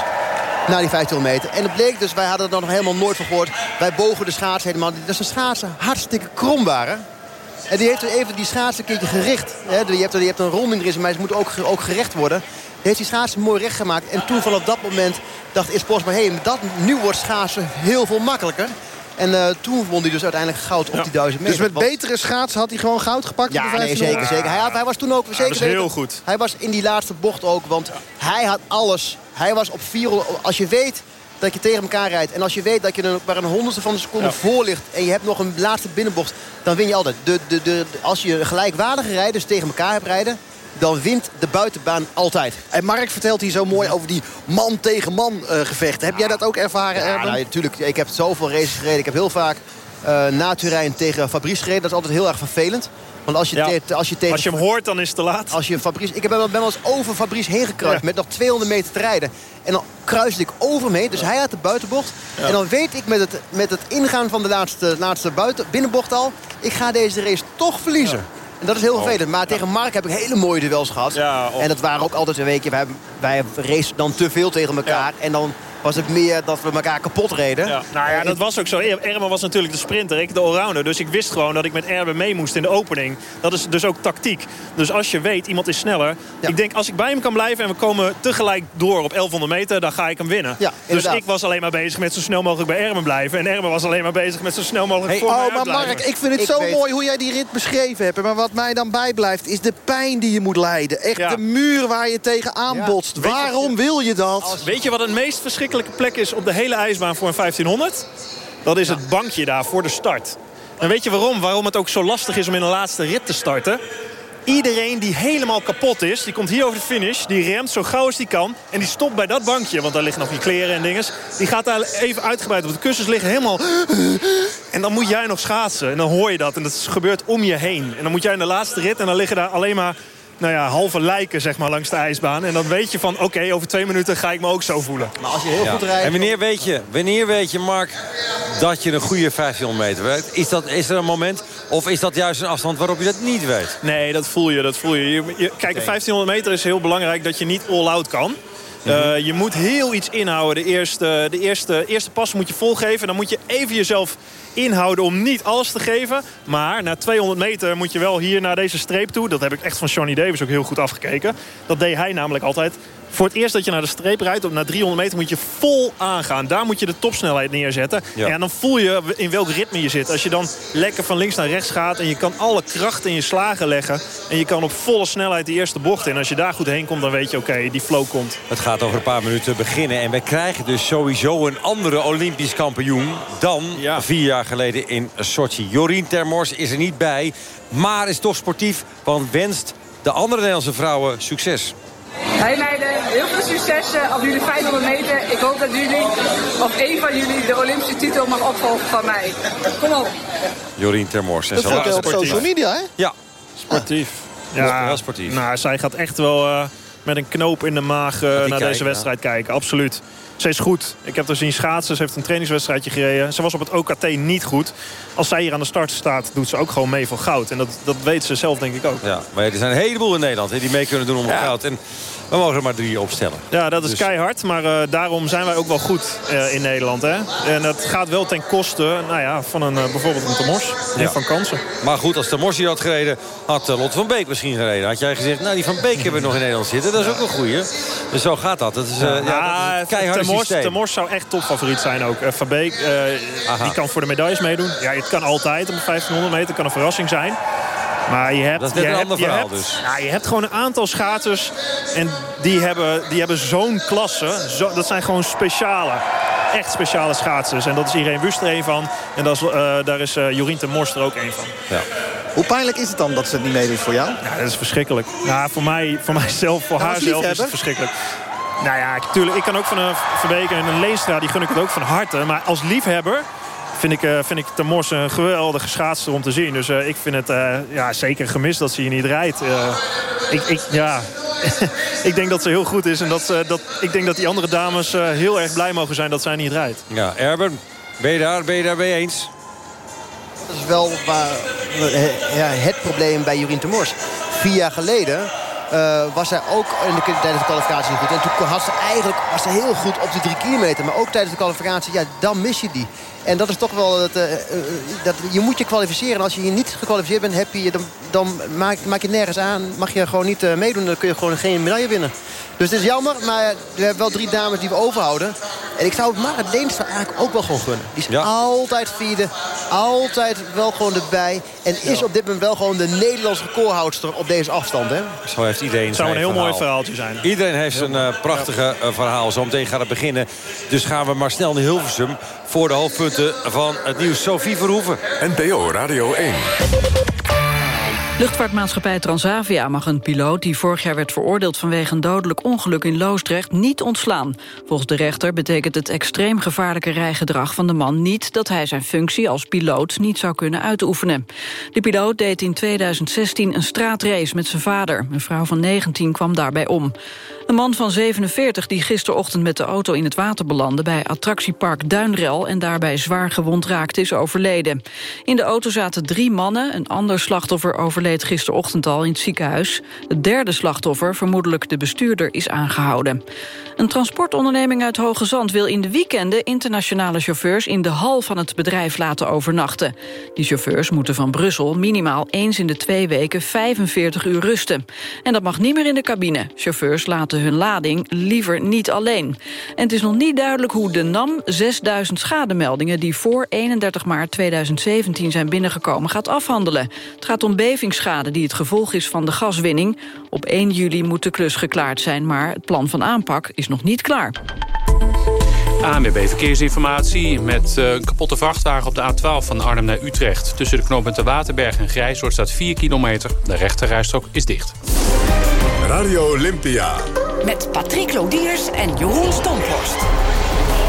Na die 1500 meter. En het bleek dus, wij hadden er nog helemaal nooit van gehoord. Wij bogen de schaatsen helemaal. Dat is een schaatsen hartstikke krom waren. En die heeft even die schaatsen een keertje gericht. Je, hebt, er- je hebt een ronding erin, maar ze moet ook, ook gerecht worden. Die heeft die schaatsen mooi recht gemaakt. En toen vanaf dat moment dacht Is hé, dat, nu wordt schaatsen heel veel makkelijker. En eh, toen won hij dus uiteindelijk goud op die 1000 meter. Dus met Want- betere schaatsen had hij gewoon goud gepakt? op ja, de nee, 1500? zeker, zeker. Hij, had, hij was toen ook zeker dat is heel goed. Hij was in die laatste bocht ook, want hij had alles. Hij was op 400. Als je weet dat je tegen elkaar rijdt en als je weet dat je er maar een honderdste van een seconde Ja. voor ligt en je hebt nog een laatste binnenbocht, dan win je altijd. De, de, de, de- als je gelijkwaardige rijders tegen elkaar hebt rijden, dan wint de buitenbaan altijd. En Mark vertelt hier zo mooi over die man tegen man eh, gevechten. Heb jij dat ook ervaren, Ja, Erben? nou, natuurlijk. Ik heb zoveel races gereden. Ik heb heel vaak eh, na Turijn tegen Fabrice gereden. Dat is altijd heel erg vervelend. Want als je, Ja. te- als je tegen... Als je hem hoort, dan is het te laat. Als je Fabrice, ik ben wel, ben wel eens over Fabrice heen gekruist Ja. met nog 200 meter te rijden. En dan kruiste ik over hem heen. Dus hij had de buitenbocht. En dan weet ik met het, met het ingaan van de laatste, laatste buiten, binnenbocht al... ik ga deze race toch verliezen. En dat is heel Oh. vervelend. Maar tegen Mark heb ik hele mooie duels gehad. Ja, oh. En dat waren ook altijd een weekje. Wij, wij racen dan te veel tegen elkaar. En dan was het meer dat we elkaar kapot reden. Ja, nou ja, dat was ook zo. Er- Ermen was natuurlijk de sprinter, ik de allrounder. Dus ik wist gewoon dat ik met Erben mee moest in de opening. Dat is dus ook tactiek. Dus als je weet, iemand is sneller. Ik denk, als ik bij hem kan blijven en we komen tegelijk door op 1100 meter... dan ga ik hem winnen. Ja, dus ik was alleen maar bezig met zo snel mogelijk bij Ermen blijven. En Ermen was alleen maar bezig met zo snel mogelijk voor mij oh, maar uitblijven. Mark, ik vind het Ik zo weet- mooi hoe jij die rit beschreven hebt. Maar wat mij dan bijblijft is de pijn die je moet lijden. Echt de muur waar je tegen aanbotst. Je- Waarom wil je dat? Weet je wat het meest verschrikkelijke plek is op de hele ijsbaan voor een 1500? Dat is het bankje daar voor de start. En weet je waarom? Waarom het ook zo lastig is om in de laatste rit te starten? Iedereen die helemaal kapot is, die komt hier over de finish. Die remt zo gauw als die kan. En die stopt bij dat bankje, want daar liggen nog je kleren en dinges. Die gaat daar even uitgebreid op. De kussens liggen helemaal... En dan moet jij nog schaatsen. En dan hoor je dat. En dat gebeurt om je heen. En dan moet jij in de laatste rit. En dan liggen daar alleen maar nou ja, halve lijken zeg maar, langs de ijsbaan. En dan weet je van, oké, over twee minuten ga ik me ook zo voelen. Maar als je heel Ja. En wanneer weet je, wanneer weet je, Mark, dat je een goede 1500 meter weet? Is, dat, is er een moment of is dat juist een afstand waarop je dat niet weet? Nee, dat voel je, dat voel je. je, je- kijk, een 1500 meter is heel belangrijk dat je niet all-out kan. Eh, je moet heel iets inhouden. De eerste, de eerste, eerste pas moet je volgeven. Dan moet je even jezelf inhouden om niet alles te geven. Maar na 200 meter moet je wel hier naar deze streep toe. Dat heb ik echt van Johnny Davis ook heel goed afgekeken. Dat deed hij namelijk altijd. Voor het eerst dat je naar de streep rijdt, op na 300 meter moet je vol aangaan. Daar moet je de topsnelheid neerzetten. Ja. En dan voel je in welk ritme je zit. Als je dan lekker van links naar rechts gaat... en je kan alle kracht in je slagen leggen... en je kan op volle snelheid de eerste bocht in. En als je daar goed heen komt, dan weet je, oké, die flow komt. Het gaat over een paar minuten beginnen. En wij krijgen dus sowieso een andere Olympisch kampioen... dan vier jaar geleden in Sochi. Jorien Termors is er niet bij, maar is toch sportief... want wenst de andere Nederlandse vrouwen succes. Hey meiden, heel veel succes eh, op jullie 500 meter. Ik hoop dat jullie, of één van jullie, de Olympische titel mag opvolgen van mij. Kom op. Jorien Termors. En Dat laat op sportief. social media, hè? Ja. Sportief. Ja, wel sportief. Nou, zij gaat echt wel eh, met een knoop in de maag eh, naar kijken, deze wedstrijd kijken. Absoluut. Ze is goed. Ik heb haar zien schaatsen. Ze heeft een trainingswedstrijdje gereden. Ze was op het OKT niet goed. Als zij hier aan de start staat, doet ze ook gewoon mee voor goud. En dat, dat weet ze zelf denk ik ook. Ja, maar er zijn een heleboel in Nederland hè, die mee kunnen doen om het goud. En we mogen er maar drie opstellen. Ja, dat is Dus- keihard. Maar eh, daarom zijn wij ook wel goed eh, in Nederland. Hè? En dat gaat wel ten koste nou ja, van een, eh, bijvoorbeeld een Tomos. En Ja. van kansen. Maar goed, als de Morsi had gereden, had Lotte van Beek misschien gereden. Had jij gezegd, nou die van Beek hebben we nog in Nederland zitten. Dat is ook een goeie. Dus zo gaat dat. Dat is, eh, ja, dat is Ja, Mors zou echt topfavoriet zijn ook. Uh, Van Beek, die kan voor de medailles meedoen. Ja, het kan altijd op de 1500 meter. Het kan een verrassing zijn. Maar je hebt, Dat is net je een hebt, ander je hebt- dus. Ja, je hebt gewoon een aantal schaatsers. En die hebben, die hebben zo'n klasse. Zo, dat zijn gewoon speciale. Echt speciale schaatsers. En dat is Irene Wust er een van. En dat is, eh, daar is eh, Jorien ten Mors er ook een van. Ja. Hoe pijnlijk is het dan dat ze het niet meedoet voor jou? Ja, dat is verschrikkelijk. Nou, voor, mij, voor mijzelf, voor Nou, haar zelf is het verschrikkelijk. Nou ja, tuurlijk, ik kan ook van een Verbeek en een Leenstra, die gun ik het ook van harte. Maar als liefhebber vind ik, eh vind ik de Mors een geweldige schaatster om te zien. Dus eh, ik vind het eh, ja, zeker gemist dat ze hier niet rijdt. Eh, ik, ik, ja, <laughs> ik denk dat ze heel goed is. En dat, ze- dat, ik denk dat die andere dames eh, heel erg blij mogen zijn dat zij niet rijdt. Ja, Erben, ben je daar, ben je daar mee eens? Dat is wel waar, ja, het probleem bij Jorien Temors. Vier jaar geleden eh, was zij ook in de, tijdens de kwalificatie niet goed. En toen had ze eigenlijk was ze heel goed op die drie kilometer. Maar ook tijdens de kwalificatie, ja, dan mis je die. En dat is toch wel... Het, eh, eh, dat, je moet je kwalificeren. En als je hier niet gekwalificeerd bent, heb je, dan, dan maak, maak je het nergens aan. Mag je gewoon niet eh, meedoen. Dan kun je gewoon geen medaille winnen. Dus het is jammer, maar we hebben wel drie dames die we overhouden. En ik zou het Marit Leenstra eigenlijk ook wel gewoon gunnen. Die is altijd vierde, altijd wel gewoon erbij. En is op dit moment wel gewoon de Nederlandse recordhoudster op deze afstand. Hè? Zo heeft iedereen Het zou een heel mooi verhaal. verhaaltje zijn. Iedereen heeft zijn eh, prachtige verhaal. Zometeen gaat het beginnen. Dus gaan we maar snel naar Hilversum... voor de hoofdpunten van het nieuws. Sophie Verhoeven. NPO Radio 1. Luchtvaartmaatschappij Transavia mag een piloot die vorig jaar werd veroordeeld vanwege een dodelijk ongeluk in Loosdrecht niet ontslaan. Volgens de rechter betekent het extreem gevaarlijke rijgedrag van de man niet dat hij zijn functie als piloot niet zou kunnen uitoefenen. De piloot deed in 2016 een straatrace met zijn vader. Een vrouw van 19 kwam daarbij om. Een man van 47 die gisterochtend met de auto in het water belandde... bij attractiepark Duinrel en daarbij zwaar gewond raakte, is overleden. In de auto zaten drie mannen. Een ander slachtoffer overleed gisterochtend al in het ziekenhuis. Het derde slachtoffer, vermoedelijk de bestuurder, is aangehouden. Een transportonderneming uit Hoge Zand wil in de weekenden... internationale chauffeurs in de hal van het bedrijf laten overnachten. Die chauffeurs moeten van Brussel minimaal eens in de twee weken 45 uur rusten. En dat mag niet meer in de cabine. Chauffeurs laten hun lading liever niet alleen. En het is nog niet duidelijk hoe de NAM 6000 schademeldingen... die voor 31 maart 2017 zijn binnengekomen, gaat afhandelen. Het gaat om bevingsschade die het gevolg is van de gaswinning. Op 1 juli moet de klus geklaard zijn, maar het plan van aanpak is nog niet klaar. ANWB Verkeersinformatie met uh, een kapotte vrachtwagen op de A12 van Arnhem naar Utrecht. Tussen de knooppunten Waterberg en Grijshoort staat 4 kilometer. De rechterrijstrook is dicht. Radio Olympia. Met Patrick Lodiers en Jeroen Stomphorst.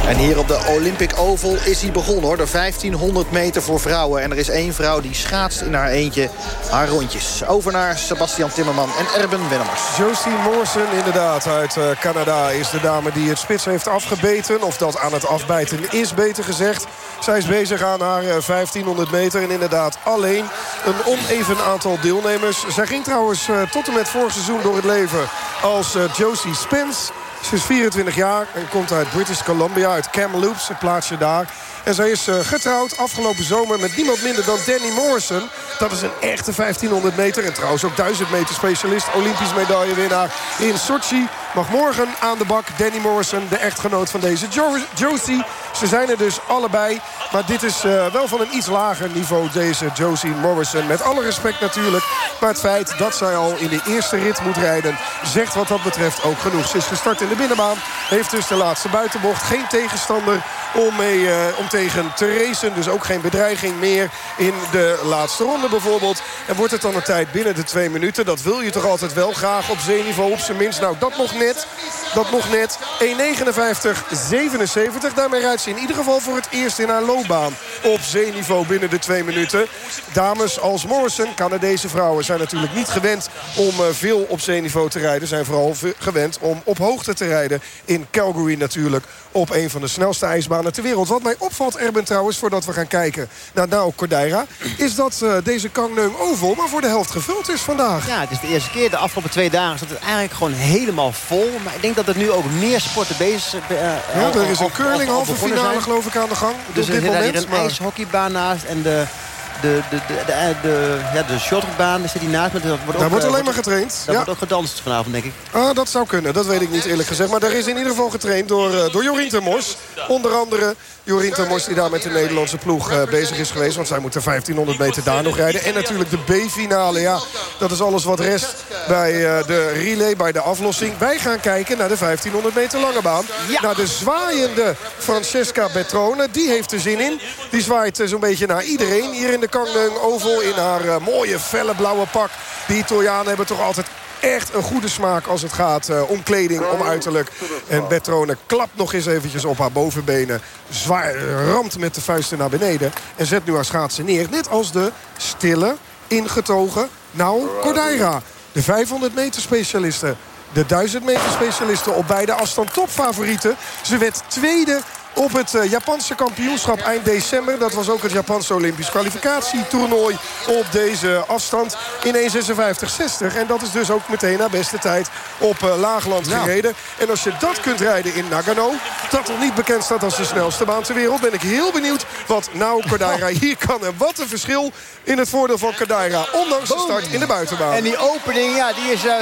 En hier op de Olympic Oval is hij begonnen hoor. De 1500 meter voor vrouwen. En er is één vrouw die schaatst in haar eentje haar rondjes. Over naar Sebastian Timmerman en Erben Wennemars. Josie Morrison inderdaad uit uh, Canada is de dame die het spits heeft afgebeten. Of dat aan het afbijten is beter gezegd. Zij is bezig aan haar 1500 meter. En inderdaad alleen een oneven aantal deelnemers. Zij ging trouwens uh, tot en met vorig seizoen door het leven als Josie Spence. Ze is 24 jaar en komt uit British Columbia, uit Kamloops, het plaatsje daar. En zij is uh, getrouwd afgelopen zomer met niemand minder dan Danny Morrison. Dat is een echte 1500 meter. En trouwens ook 1000 meter specialist. Olympisch medaillewinnaar in Sochi. Mag morgen aan de bak Danny Morrison, de echtgenoot van deze jo Josie. Ze zijn er dus allebei. Maar dit is uh, wel van een iets lager niveau, deze Josie Morrison. Met alle respect natuurlijk. Maar het feit dat zij al in de eerste rit moet rijden... zegt wat dat betreft ook genoeg. Ze is gestart in de binnenbaan. Heeft dus de laatste buitenbocht. Geen tegenstander om, mee, uh, om tegen te racen. Dus ook geen bedreiging meer in de laatste ronde bijvoorbeeld. En wordt het dan een tijd binnen de twee minuten? Dat wil je toch altijd wel graag op zeeniveau op zijn minst. Nou, dat nog net. Dat nog net. 1.59.77. Daarmee rijdt ze in ieder geval voor het eerst in haar loopbaan op zeeniveau binnen de twee minuten. Dames als Morrison, Canadese vrouwen, zijn natuurlijk niet gewend om uh, veel op zeeniveau te rijden. Zijn vooral gewend om op hoogte te rijden. In Calgary natuurlijk op een van de snelste ijsbanen ter wereld. Wat mij opvalt, Erben trouwens, voordat we gaan kijken naar Nao Cordaira... is dat uh, deze Kangneung Oval maar voor de helft gevuld is vandaag. Ja, het is de eerste keer. De afgelopen twee dagen zat het eigenlijk gewoon helemaal vol. Maar ik denk dat er nu ook meer sporten bezig uh, Ja, er is een curling halve finale geloof ik aan de gang. Dus op er dit moment, hier een maar... ijshockeybaan naast en de... De, de, de, de, de, ja, de shortbaan zit die naast. Maar dat wordt Daar wordt uh, alleen maar getraind. Daar ja. wordt ook gedanst vanavond, denk ik. Ah, dat zou kunnen. Dat weet ik niet eerlijk gezegd. Maar daar is in ieder geval getraind door, uh, door Jorien Termors. Onder andere Jorien Termors die daar met de Nederlandse ploeg uh, bezig is geweest. Want zij moet de 1500 meter daar nog rijden. En natuurlijk de B-finale. Ja, dat is alles wat rest bij uh, de relay, bij de aflossing. Wij gaan kijken naar de 1500 meter lange baan. Ja. Naar de zwaaiende Francesca Betrone. Die heeft er zin in. Die zwaait zo'n beetje naar iedereen hier in de Kangneung Oval. In haar uh, mooie felle blauwe pak. Die Italianen hebben toch altijd echt een goede smaak als het gaat uh, om kleding, om uiterlijk. En Betrone klapt nog eens eventjes op haar bovenbenen. Zwaar ramt met de vuisten naar beneden. En zet nu haar schaatsen neer. Net als de stille, ingetogen Nou Cordaira. De 500 meter specialisten. De 1000 meter specialisten op beide afstand topfavorieten. Ze werd tweede op het uh, Japanse kampioenschap eind december. Dat was ook het Japanse Olympisch kwalificatietoernooi op deze afstand in 1.56.60. En dat is dus ook meteen haar beste tijd op uh, Laagland Ja. gereden. En als je dat kunt rijden in Nagano, dat nog niet bekend staat als de snelste baan ter wereld... ben ik heel benieuwd wat Nao Cordaira <laughs> hier kan. En wat een verschil in het voordeel van Cordaira. Ondanks de start in de buitenbaan. En die opening, ja, die is uh,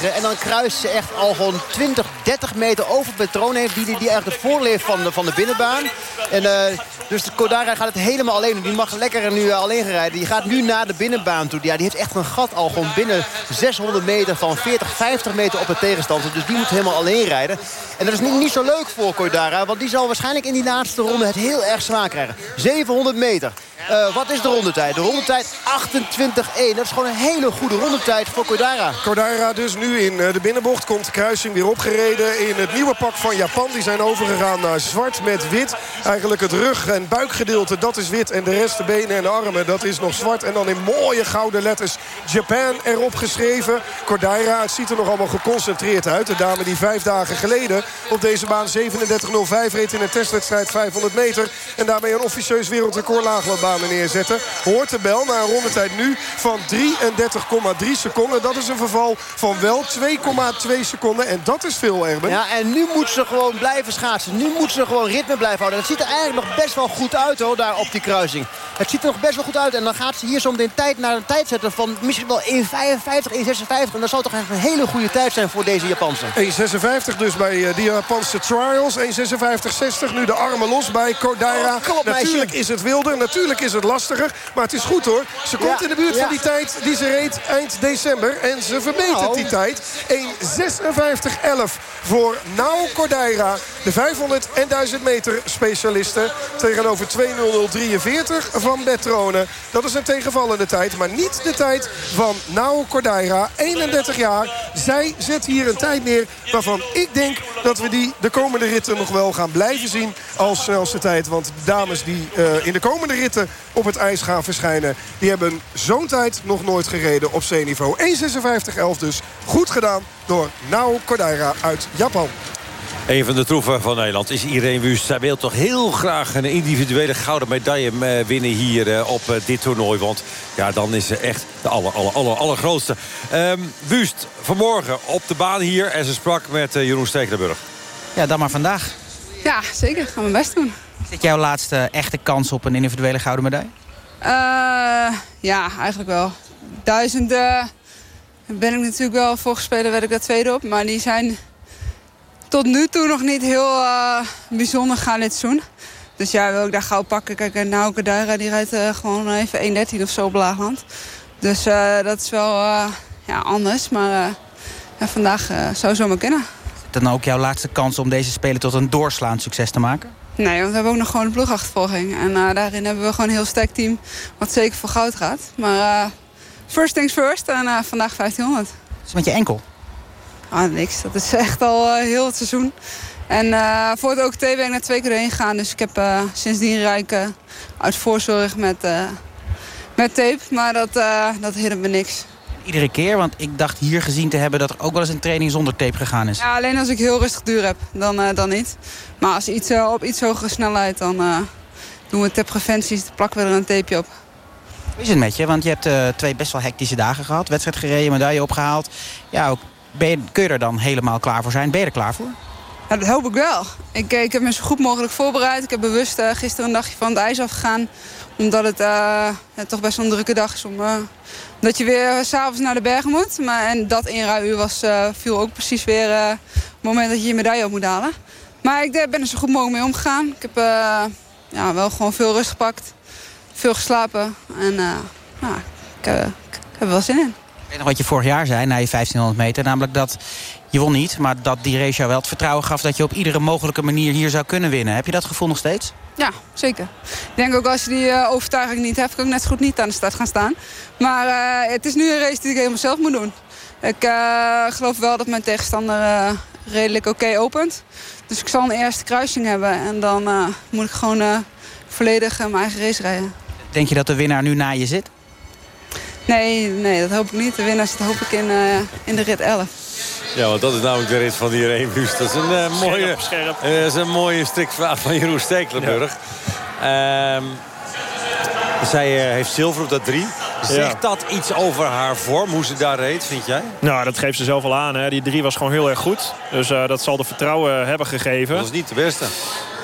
24-9. En dan kruist ze echt al gewoon 20, 30 meter over Petrone heeft. Die, die, die eigenlijk het voordeel van de, van de binnenbaan. En, uh, dus Kodara gaat het helemaal alleen. Die mag lekker nu uh, alleen rijden. Die gaat nu naar de binnenbaan toe. Ja, die heeft echt een gat al gewoon binnen 600 meter van 40, 50 meter op de tegenstander. Dus die moet helemaal alleen rijden. En dat is niet, niet zo leuk voor Kodara. Want die zal waarschijnlijk in die laatste ronde het heel erg zwaar krijgen. 700 meter. Eh, wat is de rondetijd? De rondetijd 28-1. Dat is gewoon een hele goede rondetijd voor Kodaira. Kodaira dus nu in eh, de binnenbocht. Komt de kruising weer opgereden in het nieuwe pak van Japan. Die zijn overgegaan naar zwart met wit. Eigenlijk het rug- en buikgedeelte, dat is wit. En de rest, de benen en de armen, dat is nog zwart. En dan in mooie gouden letters Japan erop geschreven. Kodaira, het ziet er nog allemaal geconcentreerd uit. De dame die vijf dagen geleden op deze baan 37.05 reed in een testwedstrijd 500 meter. En daarmee een officieus wereldrecord laagloopbanen neerzetten. Hoort de bel na een rondetijd nu van 33,3 seconden. Dat is een verval van wel 2,2 seconden. En dat is veel, Erben. Ja, en nu moet ze gewoon blijven schaatsen. Nu moet ze gewoon ritme blijven houden. Dat ziet er eigenlijk nog best wel goed uit hoor, daar op die kruising. Het ziet er nog best wel goed uit. En dan gaat ze hier zo meteen tijd naar een tijd zetten van misschien wel 1,55, 1,56. En dat zou toch echt een hele goede tijd zijn voor deze Japanse. 1,56 dus bij eh, de Japanse trials. 1,56,60. Nu de armen los bij Kodaira. Oh, meisje. natuurlijk is het wilder. Natuurlijk is het lastiger. Maar het is goed hoor. Ze komt Ja, in de buurt ja. van die tijd die ze reed eind december. En ze verbetert Nou. die tijd. 1,56,11 voor Nao Kodaira. De 500 en 1000 meter specialiste. Tegenover 2.0043 van Betrone. Dat is een tegenvallende tijd. Maar niet de tijd van Nao Kodaira. 31 jaar. Zij zet hier een tijd neer waarvan ik denk dat we die de komende ritten nog wel gaan blijven zien als snelste tijd. Want de dames die eh, in de komende ritten op het ijs gaan verschijnen... die hebben zo'n tijd nog nooit gereden op zeeniveau. 1.56.11 dus. Goed gedaan door Nao Kodaira uit Japan. Een van de troeven van Nederland is Irene Wust. Zij wil toch heel graag een individuele gouden medaille eh, winnen hier eh, op eh, dit toernooi. Want ja, dan is ze echt de aller, aller, aller, allergrootste. Ehm Wust, vanmorgen op de baan hier. En ze sprak met Jeroen Stekelenburg. Ja, dan maar vandaag. Ja, zeker. Ik ga mijn best doen. Is dit jouw laatste echte kans op een individuele gouden medaille? Eh, ja, eigenlijk wel. Duizenden ben ik natuurlijk wel voor gespeeld, werd ik daar tweede op. Maar die zijn tot nu toe nog niet heel eh, bijzonder gaan dit seizoen. Dus ja, wil ik daar gauw pakken. Kijk, en Nauke Duira die rijdt eh, gewoon even 1.13 of zo op Laagland. Dus eh, dat is wel eh, ja, anders. Maar eh, ja, vandaag eh, zou zomaar kunnen. Is het dan ook jouw laatste kans om deze spelen tot een doorslaand succes te maken? Nee, want we hebben ook nog gewoon een ploegachtervolging. En eh, daarin hebben we gewoon een heel sterk team wat zeker voor goud gaat. Maar eh, first things first en eh, vandaag 1500. Wat is met je enkel? Ah, niks. Dat is echt al eh, heel het seizoen. En eh, voor het OKT ben ik naar twee keer heen gegaan. Dus ik heb eh, sindsdien rijk eh, uit voorzorg met, met tape. Maar dat, dat hielp me niks. Iedere keer, want ik dacht hier gezien te hebben... dat er ook wel eens een training zonder tape gegaan is. Ja, alleen als ik heel rustig duur heb, dan, dan niet. Maar als iets, op iets hogere snelheid, dan doen we tappreventies. Dan plakken we er een tapeje op. Hoe is het met je? Want je hebt twee best wel hectische dagen gehad. Wedstrijd gereden, medaille opgehaald. Ja, ook, ben kun je er dan helemaal klaar voor zijn? Ben je er klaar voor? Ja, dat hoop ik wel. Ik, eh, heb me zo goed mogelijk voorbereid. Ik heb bewust eh, gisteren een dagje van het ijs afgegaan. Omdat het eh, toch best wel een drukke dag is. Om, dat je weer s'avonds naar de bergen moet. Maar, en dat inruiluur was, viel ook precies weer het moment dat je je medaille op moet halen. Maar ik ben er zo goed mogelijk mee omgegaan. Ik heb ja, wel gewoon veel rust gepakt. Veel geslapen. En ik, ik heb er wel zin in. Weet nog wat je vorig jaar zei na je 1500 meter. Namelijk dat je won niet, maar dat die race jou wel het vertrouwen gaf... dat je op iedere mogelijke manier hier zou kunnen winnen. Heb je dat gevoel nog steeds? Ja, zeker. Ik denk ook als je die eh, overtuiging niet hebt... kan ik net zo goed niet aan de start gaan staan. Maar eh, het is nu een race die ik helemaal zelf moet doen. Ik eh, geloof wel dat mijn tegenstander redelijk oké opent. Dus ik zal een eerste kruising hebben. En dan moet ik gewoon volledig mijn eigen race rijden. Denk je dat de winnaar nu na je zit? Nee, nee, dat hoop ik niet. De winnaar zit hoop ik in, eh, in de rit 11. Ja, want dat is namelijk de rit van Irene Wust. Dat is een eh, mooie, scherp. eh, dat is een mooie strikvraag van Jeroen Stekelenburg. Ehm, zij eh, heeft zilver op dat drie. Zegt dat iets over haar vorm, hoe ze daar reed, vind jij? Nou, dat geeft ze zelf al aan. Hè. Die drie was gewoon heel erg goed. Dus eh, dat zal de vertrouwen hebben gegeven. Dat is niet de beste.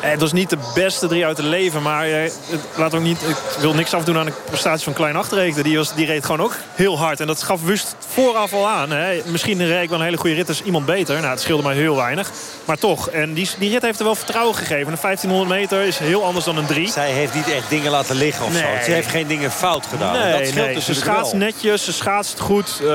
Eh, Het was niet de beste drie uit het leven. Maar eh, het, laat ook niet, ik wil niks afdoen aan de prestatie van Klein. Die, was, die reed gewoon ook heel hard. En dat gaf Wust vooraf al aan. Hè. Misschien reed ik wel een hele goede rit. is iemand beter. Nou, het scheelde maar heel weinig. Maar toch. En die, die rit heeft er wel vertrouwen gegeven. Een 1500 meter is heel anders dan een drie. Zij heeft niet echt dingen laten liggen of Nee. zo. Ze heeft geen dingen fout gedaan. Nee, dat scheelt nee. dus ze schaatst netjes, ze schaatst goed. Eh,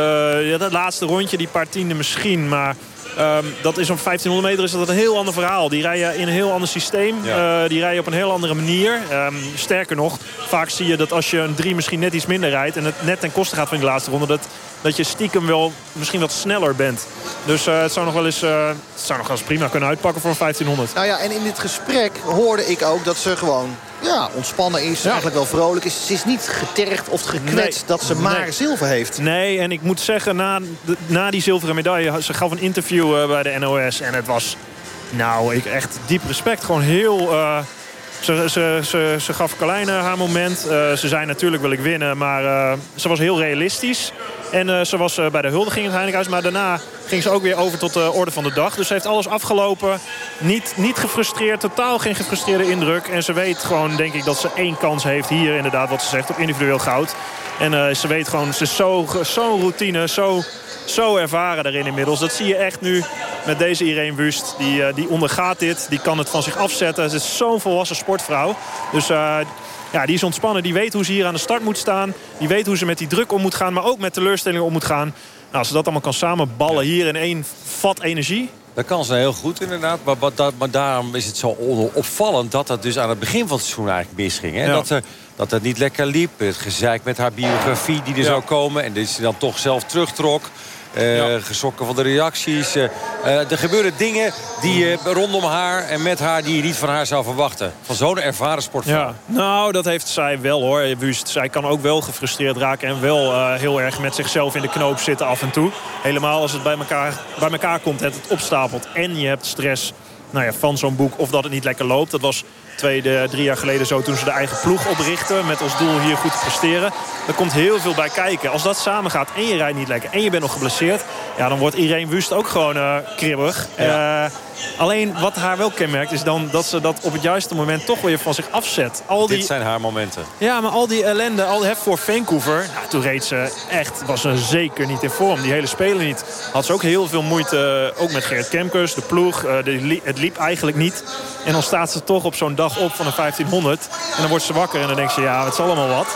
ja, dat laatste rondje, die paar tienden misschien. Maar Ehm, dat is op 1500 meter is dat een heel ander verhaal. Die rijden in een heel ander systeem. Ja. Eh, die rijden op een heel andere manier. Ehm, sterker nog, vaak zie je dat als je een 3 misschien net iets minder rijdt... en het net ten koste gaat van die laatste ronde... dat, dat je stiekem wel misschien wat sneller bent. Dus eh, het, zou nog wel eens, eh, het zou nog wel eens prima kunnen uitpakken voor een 1500. Nou ja, en in dit gesprek hoorde ik ook dat ze gewoon ja, ontspannen is. Eigenlijk wel vrolijk is. Ze is niet getergd of gekwetst Nee. dat ze maar Nee. zilver heeft. Nee, en ik moet zeggen, na, de- na die zilveren medaille... ze gaf een interview eh, bij de NOS en het was... nou, ik echt diep respect. Gewoon heel... ze, ze, ze, ze gaf Carlijne haar moment. Ze zei natuurlijk wil ik winnen, maar ze was heel realistisch. En eh, ze was eh, bij de huldiging in het Heinekenhuis. Maar daarna ging ze ook weer over tot de orde van de dag. Dus ze heeft alles afgelopen. Niet, niet gefrustreerd, totaal geen gefrustreerde indruk. En ze weet gewoon, denk ik, dat ze één kans heeft hier inderdaad, wat ze zegt, op individueel goud. En eh, ze weet gewoon, ze is zo- zo'n routine, zo, zo ervaren daarin inmiddels. Dat zie je echt nu met deze Irene Wust. Die, eh, die ondergaat dit, die kan het van zich afzetten. Ze is zo'n volwassen sportvrouw. Dus eh, ja, die is ontspannen. Die weet hoe ze hier aan de start moet staan. Die weet hoe ze met die druk om moet gaan, maar ook met teleurstellingen om moet gaan. Nou, als ze dat allemaal kan samenballen hier in één vat energie... Dat kan ze heel goed inderdaad. Maar, maar, dat- maar daarom is het zo opvallend dat dat dus aan het begin van het seizoen eigenlijk misging. Hè? Ja. Dat, er, dat het niet lekker liep. Het gezeik met haar biografie die er Ja. zou komen. En dat ze dan toch zelf terugtrok. Eh Geschrokken van de reacties. Eh, eh, er gebeuren dingen die, rondom haar en met haar die je niet van haar zou verwachten. Van zo'n ervaren sportvrouw. Ja, nou, dat heeft zij wel hoor. Wust, zij kan ook wel gefrustreerd raken en wel heel erg met zichzelf in de knoop zitten af en toe. Helemaal als het bij elkaar, bij elkaar komt, het, het opstapelt en je hebt stress nou ja, van zo'n boek of dat het niet lekker loopt. Dat was twee, de, drie jaar geleden zo toen ze de eigen ploeg oprichten met als doel hier goed te presteren. Er komt heel veel bij kijken. Als dat samen gaat en je rijdt niet lekker en je bent nog geblesseerd, ja, dan wordt Irene Wust ook gewoon eh, kribbig. Eh, alleen wat haar wel kenmerkt is dan dat ze dat op het juiste moment toch weer van zich afzet. Al die, Dit zijn haar momenten. ja, maar al die ellende, al hef voor Vancouver... Nou, toen reed ze echt, was ze zeker niet in vorm. Die hele speler niet. Had ze ook heel veel moeite, ook met Gerrit Kemkers, de ploeg. eh, de het liep eigenlijk niet. En dan staat ze toch op zo'n dag op van een 1500. En dan wordt ze wakker en dan denkt ze, ja, het is allemaal wat.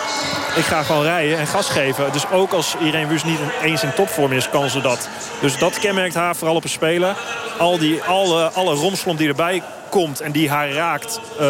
Ik ga gewoon rijden en gas geven. Dus ook als Irene Wust niet eens in topvorm is, kan ze dat. Dus dat kenmerkt haar vooral op een speler. Al die, alle, alle romslomp die erbij komt en die haar raakt eh,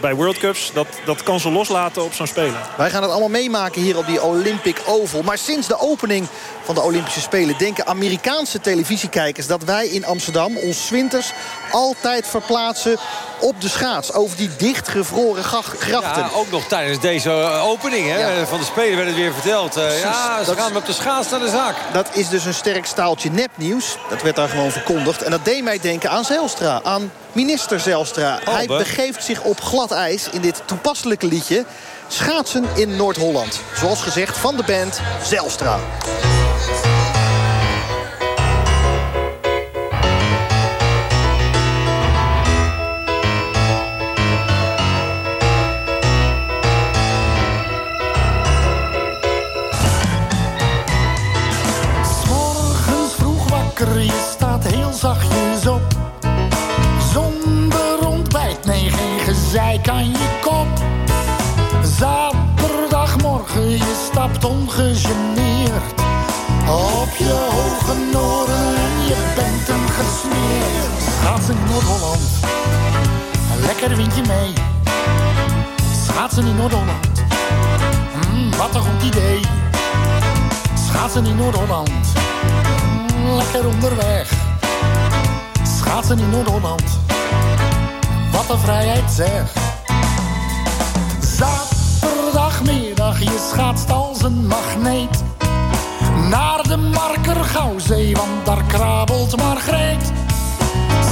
bij World Cups... Dat, dat kan ze loslaten op zo'n speler. Wij gaan het allemaal meemaken hier op die Olympic Oval. Maar sinds de opening van de Olympische Spelen... denken Amerikaanse televisiekijkers dat wij in Amsterdam... ons winters altijd verplaatsen op de schaats. Over die dichtgevroren grachten. Ja, ook nog tijdens deze eh, opening hè, Ja. van de Spelen werd het weer verteld. Eh, Precies, ja, ze dat- gaan op de schaats naar de zaak. Dat is dus een sterk staaltje nepnieuws. Dat werd daar gewoon verkondigd. En dat deed mij denken aan Zelstra, aan minister Zelstra. Hij begeeft zich op glad ijs in dit toepasselijke liedje... Schaatsen in Noord-Holland. Zoals gezegd van de band Zelstra. Zachtjes op. Zonder ontbijt, nee, geen gezeik aan je kop. Zaterdagmorgen, je stapt ongegeneerd. Op je hoge noren en je bent hem gesmeerd. Schaatsen in Noord-Holland, een lekker windje mee. Schaatsen in Noord-Holland, mm, wat een goed idee. Schaatsen in Noord-Holland, mm, lekker onderweg. Schaatsen in Noord-Holland, wat een vrijheid zeg. Zaterdagmiddag, je schaatst als een magneet. Naar de Marker Gouwzee, want daar krabbelt Margreet.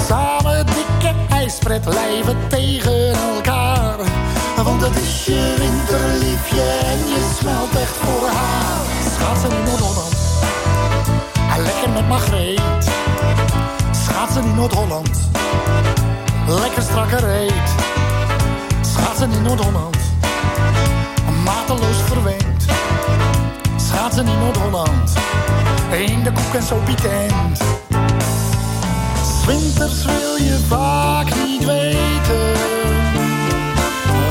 Samen dikke ijspret lijven tegen elkaar. Want het is je winterliefje en je smelt echt voor haar. Schaatsen in Noord-Holland, lekker met Margreet. Schaatsen in Noord-Holland, lekker strakke reet. Schaatsen in Noord-Holland, mateloos verwend. Schaatsen in Noord-Holland, in de koek en sopie tent. 's Winters wil je vaak niet weten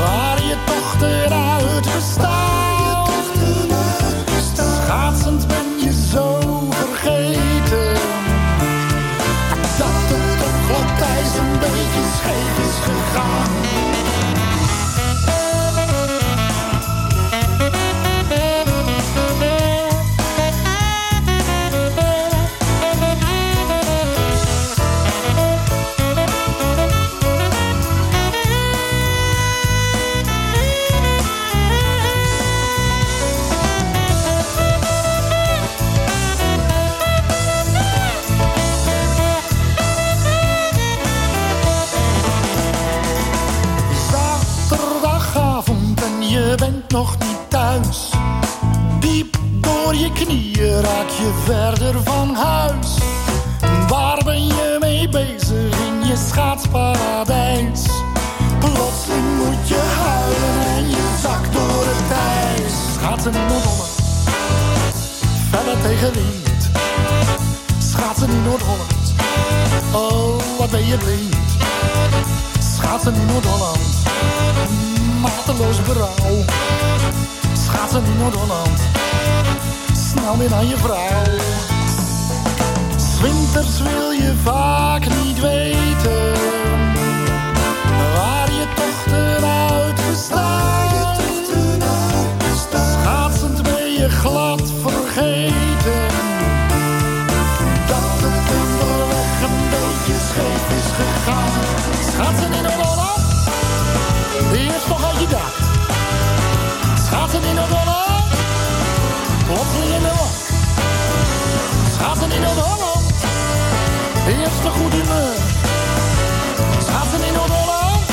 waar je tochten uit bestaan. Schaatsend ben je zo vergeten. is scheef is gegaan. Verder van huis. Waar ben je mee bezig in je schaatsparadijs? Plotseling moet je huilen en je zakt door het ijs. Schaatsen in Noord-Holland, verder tegen wind. Schaatsen in Noord-Holland, oh wat ben je blind. Schaatsen in Noord-Holland, mateloos berouw. Schaatsen in Noord-Holland, snel weer naar je vrouw. Winters wil je vaak niet weten waar je tochten uit bestaan. Schaatsend ben je glad vergeten dat het onderweg een beetje scheef is gegaan. Schaatsen in Noord-Holland, eerst nog uit je dak. Schaatsen in Noord-Holland, plotseling wak. Schaatsen in Noord-Holland. Eerste goed humeur. Schaatsen in Noord-Holland.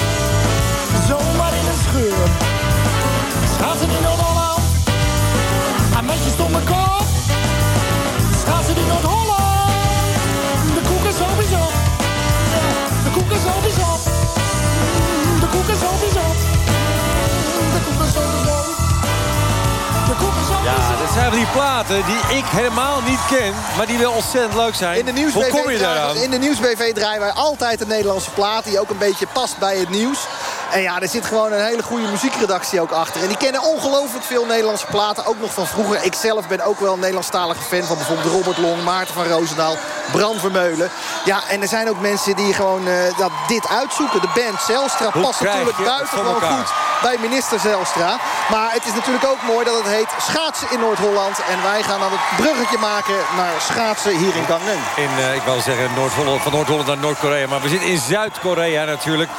Zomaar in een scheur. Schaatsen in Noord-Holland. En met je stomme kop. Schaatsen in Noord-Holland. Ja, dat zijn die platen die ik helemaal niet ken, maar die wel ontzettend leuk zijn. In de Hoe kom je daaraan? in de nieuwsbv draaien wij altijd een Nederlandse plaat... die ook een beetje past bij het nieuws. En ja, er zit gewoon een hele goede muziekredactie ook achter. En die kennen ongelooflijk veel Nederlandse platen, ook nog van vroeger. Ik zelf ben ook wel een Nederlandstalige fan van bijvoorbeeld Robert Long... Maarten van Roosendaal, Bram Vermeulen. Ja, en er zijn ook mensen die gewoon eh, dat dit uitzoeken. De band Zelstra Hoe past natuurlijk buitengewoon goed bij minister Zelstra. Maar het is natuurlijk ook mooi dat het heet schaatsen in Noord-Holland. En wij gaan dan het bruggetje maken naar schaatsen hier in Gangneung. In, eh, ik wou zeggen Noord-Holland, van Noord-Holland naar Noord-Korea. Maar we zitten in Zuid-Korea natuurlijk.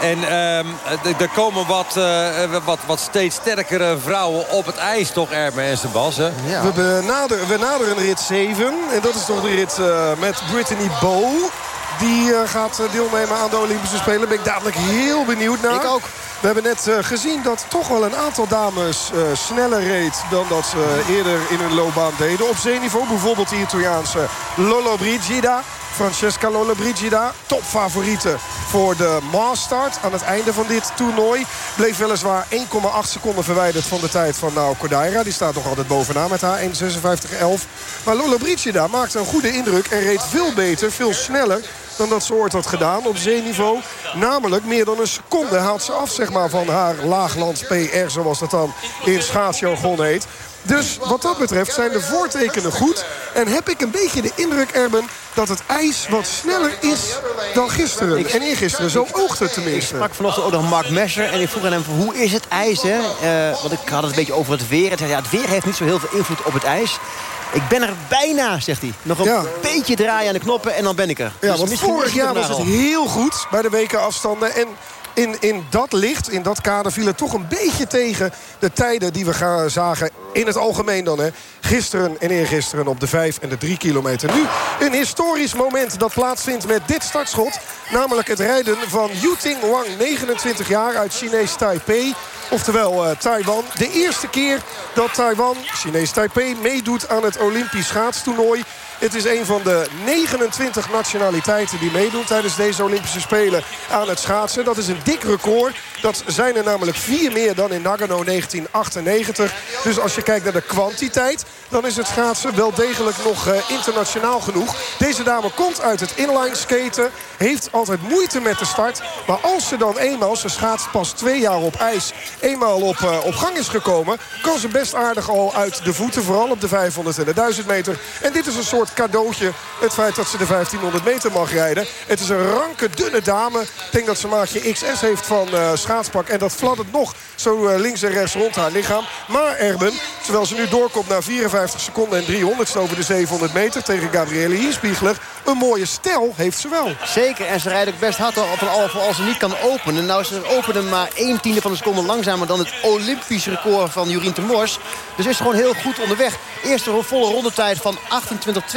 En ehm, d- er komen wat, eh, wat, wat steeds sterkere vrouwen op het ijs, toch, Erben en Sebas? hè? We, benaderen, we naderen rit 7. En dat is toch de rit eh, met Brittany Bow. Die eh, gaat eh, deelnemen aan de Olympische Spelen. Daar ben ik dadelijk heel benieuwd naar. Ik ook. We hebben net eh, gezien dat toch wel een aantal dames eh, sneller reed... dan dat ze eerder in hun loopbaan deden. Op zeeniveau bijvoorbeeld de Italiaanse Lolo Brigida. Francesca Lollobrigida, topfavoriete voor de maastart aan het einde van dit toernooi. Bleef weliswaar 1,8 seconden verwijderd van de tijd van Nao Cordaira. Die staat nog altijd bovenaan met haar 1.56.11. Maar Lollobrigida maakte een goede indruk en reed veel beter, veel sneller dan dat ze ooit had gedaan op zeeniveau. Namelijk meer dan een seconde haalt ze af zeg maar, van haar laaglands PR, zoals dat dan in schaatsjargon heet. Dus wat dat betreft zijn de voortekenen goed. En heb ik een beetje de indruk, Erben, dat het ijs wat sneller is dan gisteren. En eergisteren, zo oogt het Ik tenminste. sprak vanochtend ook nog Mark Messer en ik vroeg aan hem hoe is het ijs? Hè? Eh, want ik had het een beetje over het weer. Zei, ja, het weer heeft niet zo heel veel invloed op het ijs. Ik ben er bijna, zegt hij. Nog een Ja. beetje draaien aan de knoppen en dan ben ik er. Ja, Dus want vorig jaar was het heel goed bij de wekenafstanden. En in, in dat licht, in dat kader, viel het toch een beetje tegen de tijden die we gaan, zagen. In het algemeen dan, hè. Gisteren en eergisteren op de 5 en de 3 kilometer. Nu een historisch moment dat plaatsvindt met dit startschot. Namelijk het rijden van Yuting Wang, 29 jaar uit Chinees Taipei. Oftewel eh, Taiwan. De eerste keer dat Taiwan, Chinees Taipei, meedoet aan het Olympisch schaatstoernooi. Het is een van de 29 nationaliteiten die meedoen tijdens deze Olympische Spelen aan het schaatsen. Dat is een dik record. Dat zijn er namelijk vier meer dan in Nagano 1998. Dus als je kijkt naar de kwantiteit, dan is het schaatsen wel degelijk nog eh, internationaal genoeg. Deze dame komt uit het inline skaten. Heeft altijd moeite met de start. Maar als ze dan eenmaal, ze schaatst pas twee jaar op ijs, eenmaal op, eh, op gang is gekomen, kan ze best aardig al uit de voeten. Vooral op de 500 en de 1000 meter. En dit is een soort cadeautje. Het feit dat ze de 1500 meter mag rijden. Het is een ranke, dunne dame. Ik denk dat ze maatje XS heeft van eh, schaatspak. En dat fladdert nog zo eh, links en rechts rond haar lichaam. Maar Erben, terwijl ze nu doorkomt naar 54 seconden en 300 over de 700 meter tegen Gabriele Hienspiegler. Een mooie stijl heeft ze wel. Zeker, en ze rijdt ook best hard al van al als ze niet kan openen. Nou, ze openen maar 1 tiende van een seconde langzamer dan het Olympisch record van Jurien Temors. Dus is gewoon heel goed onderweg. Eerste volle rondetijd van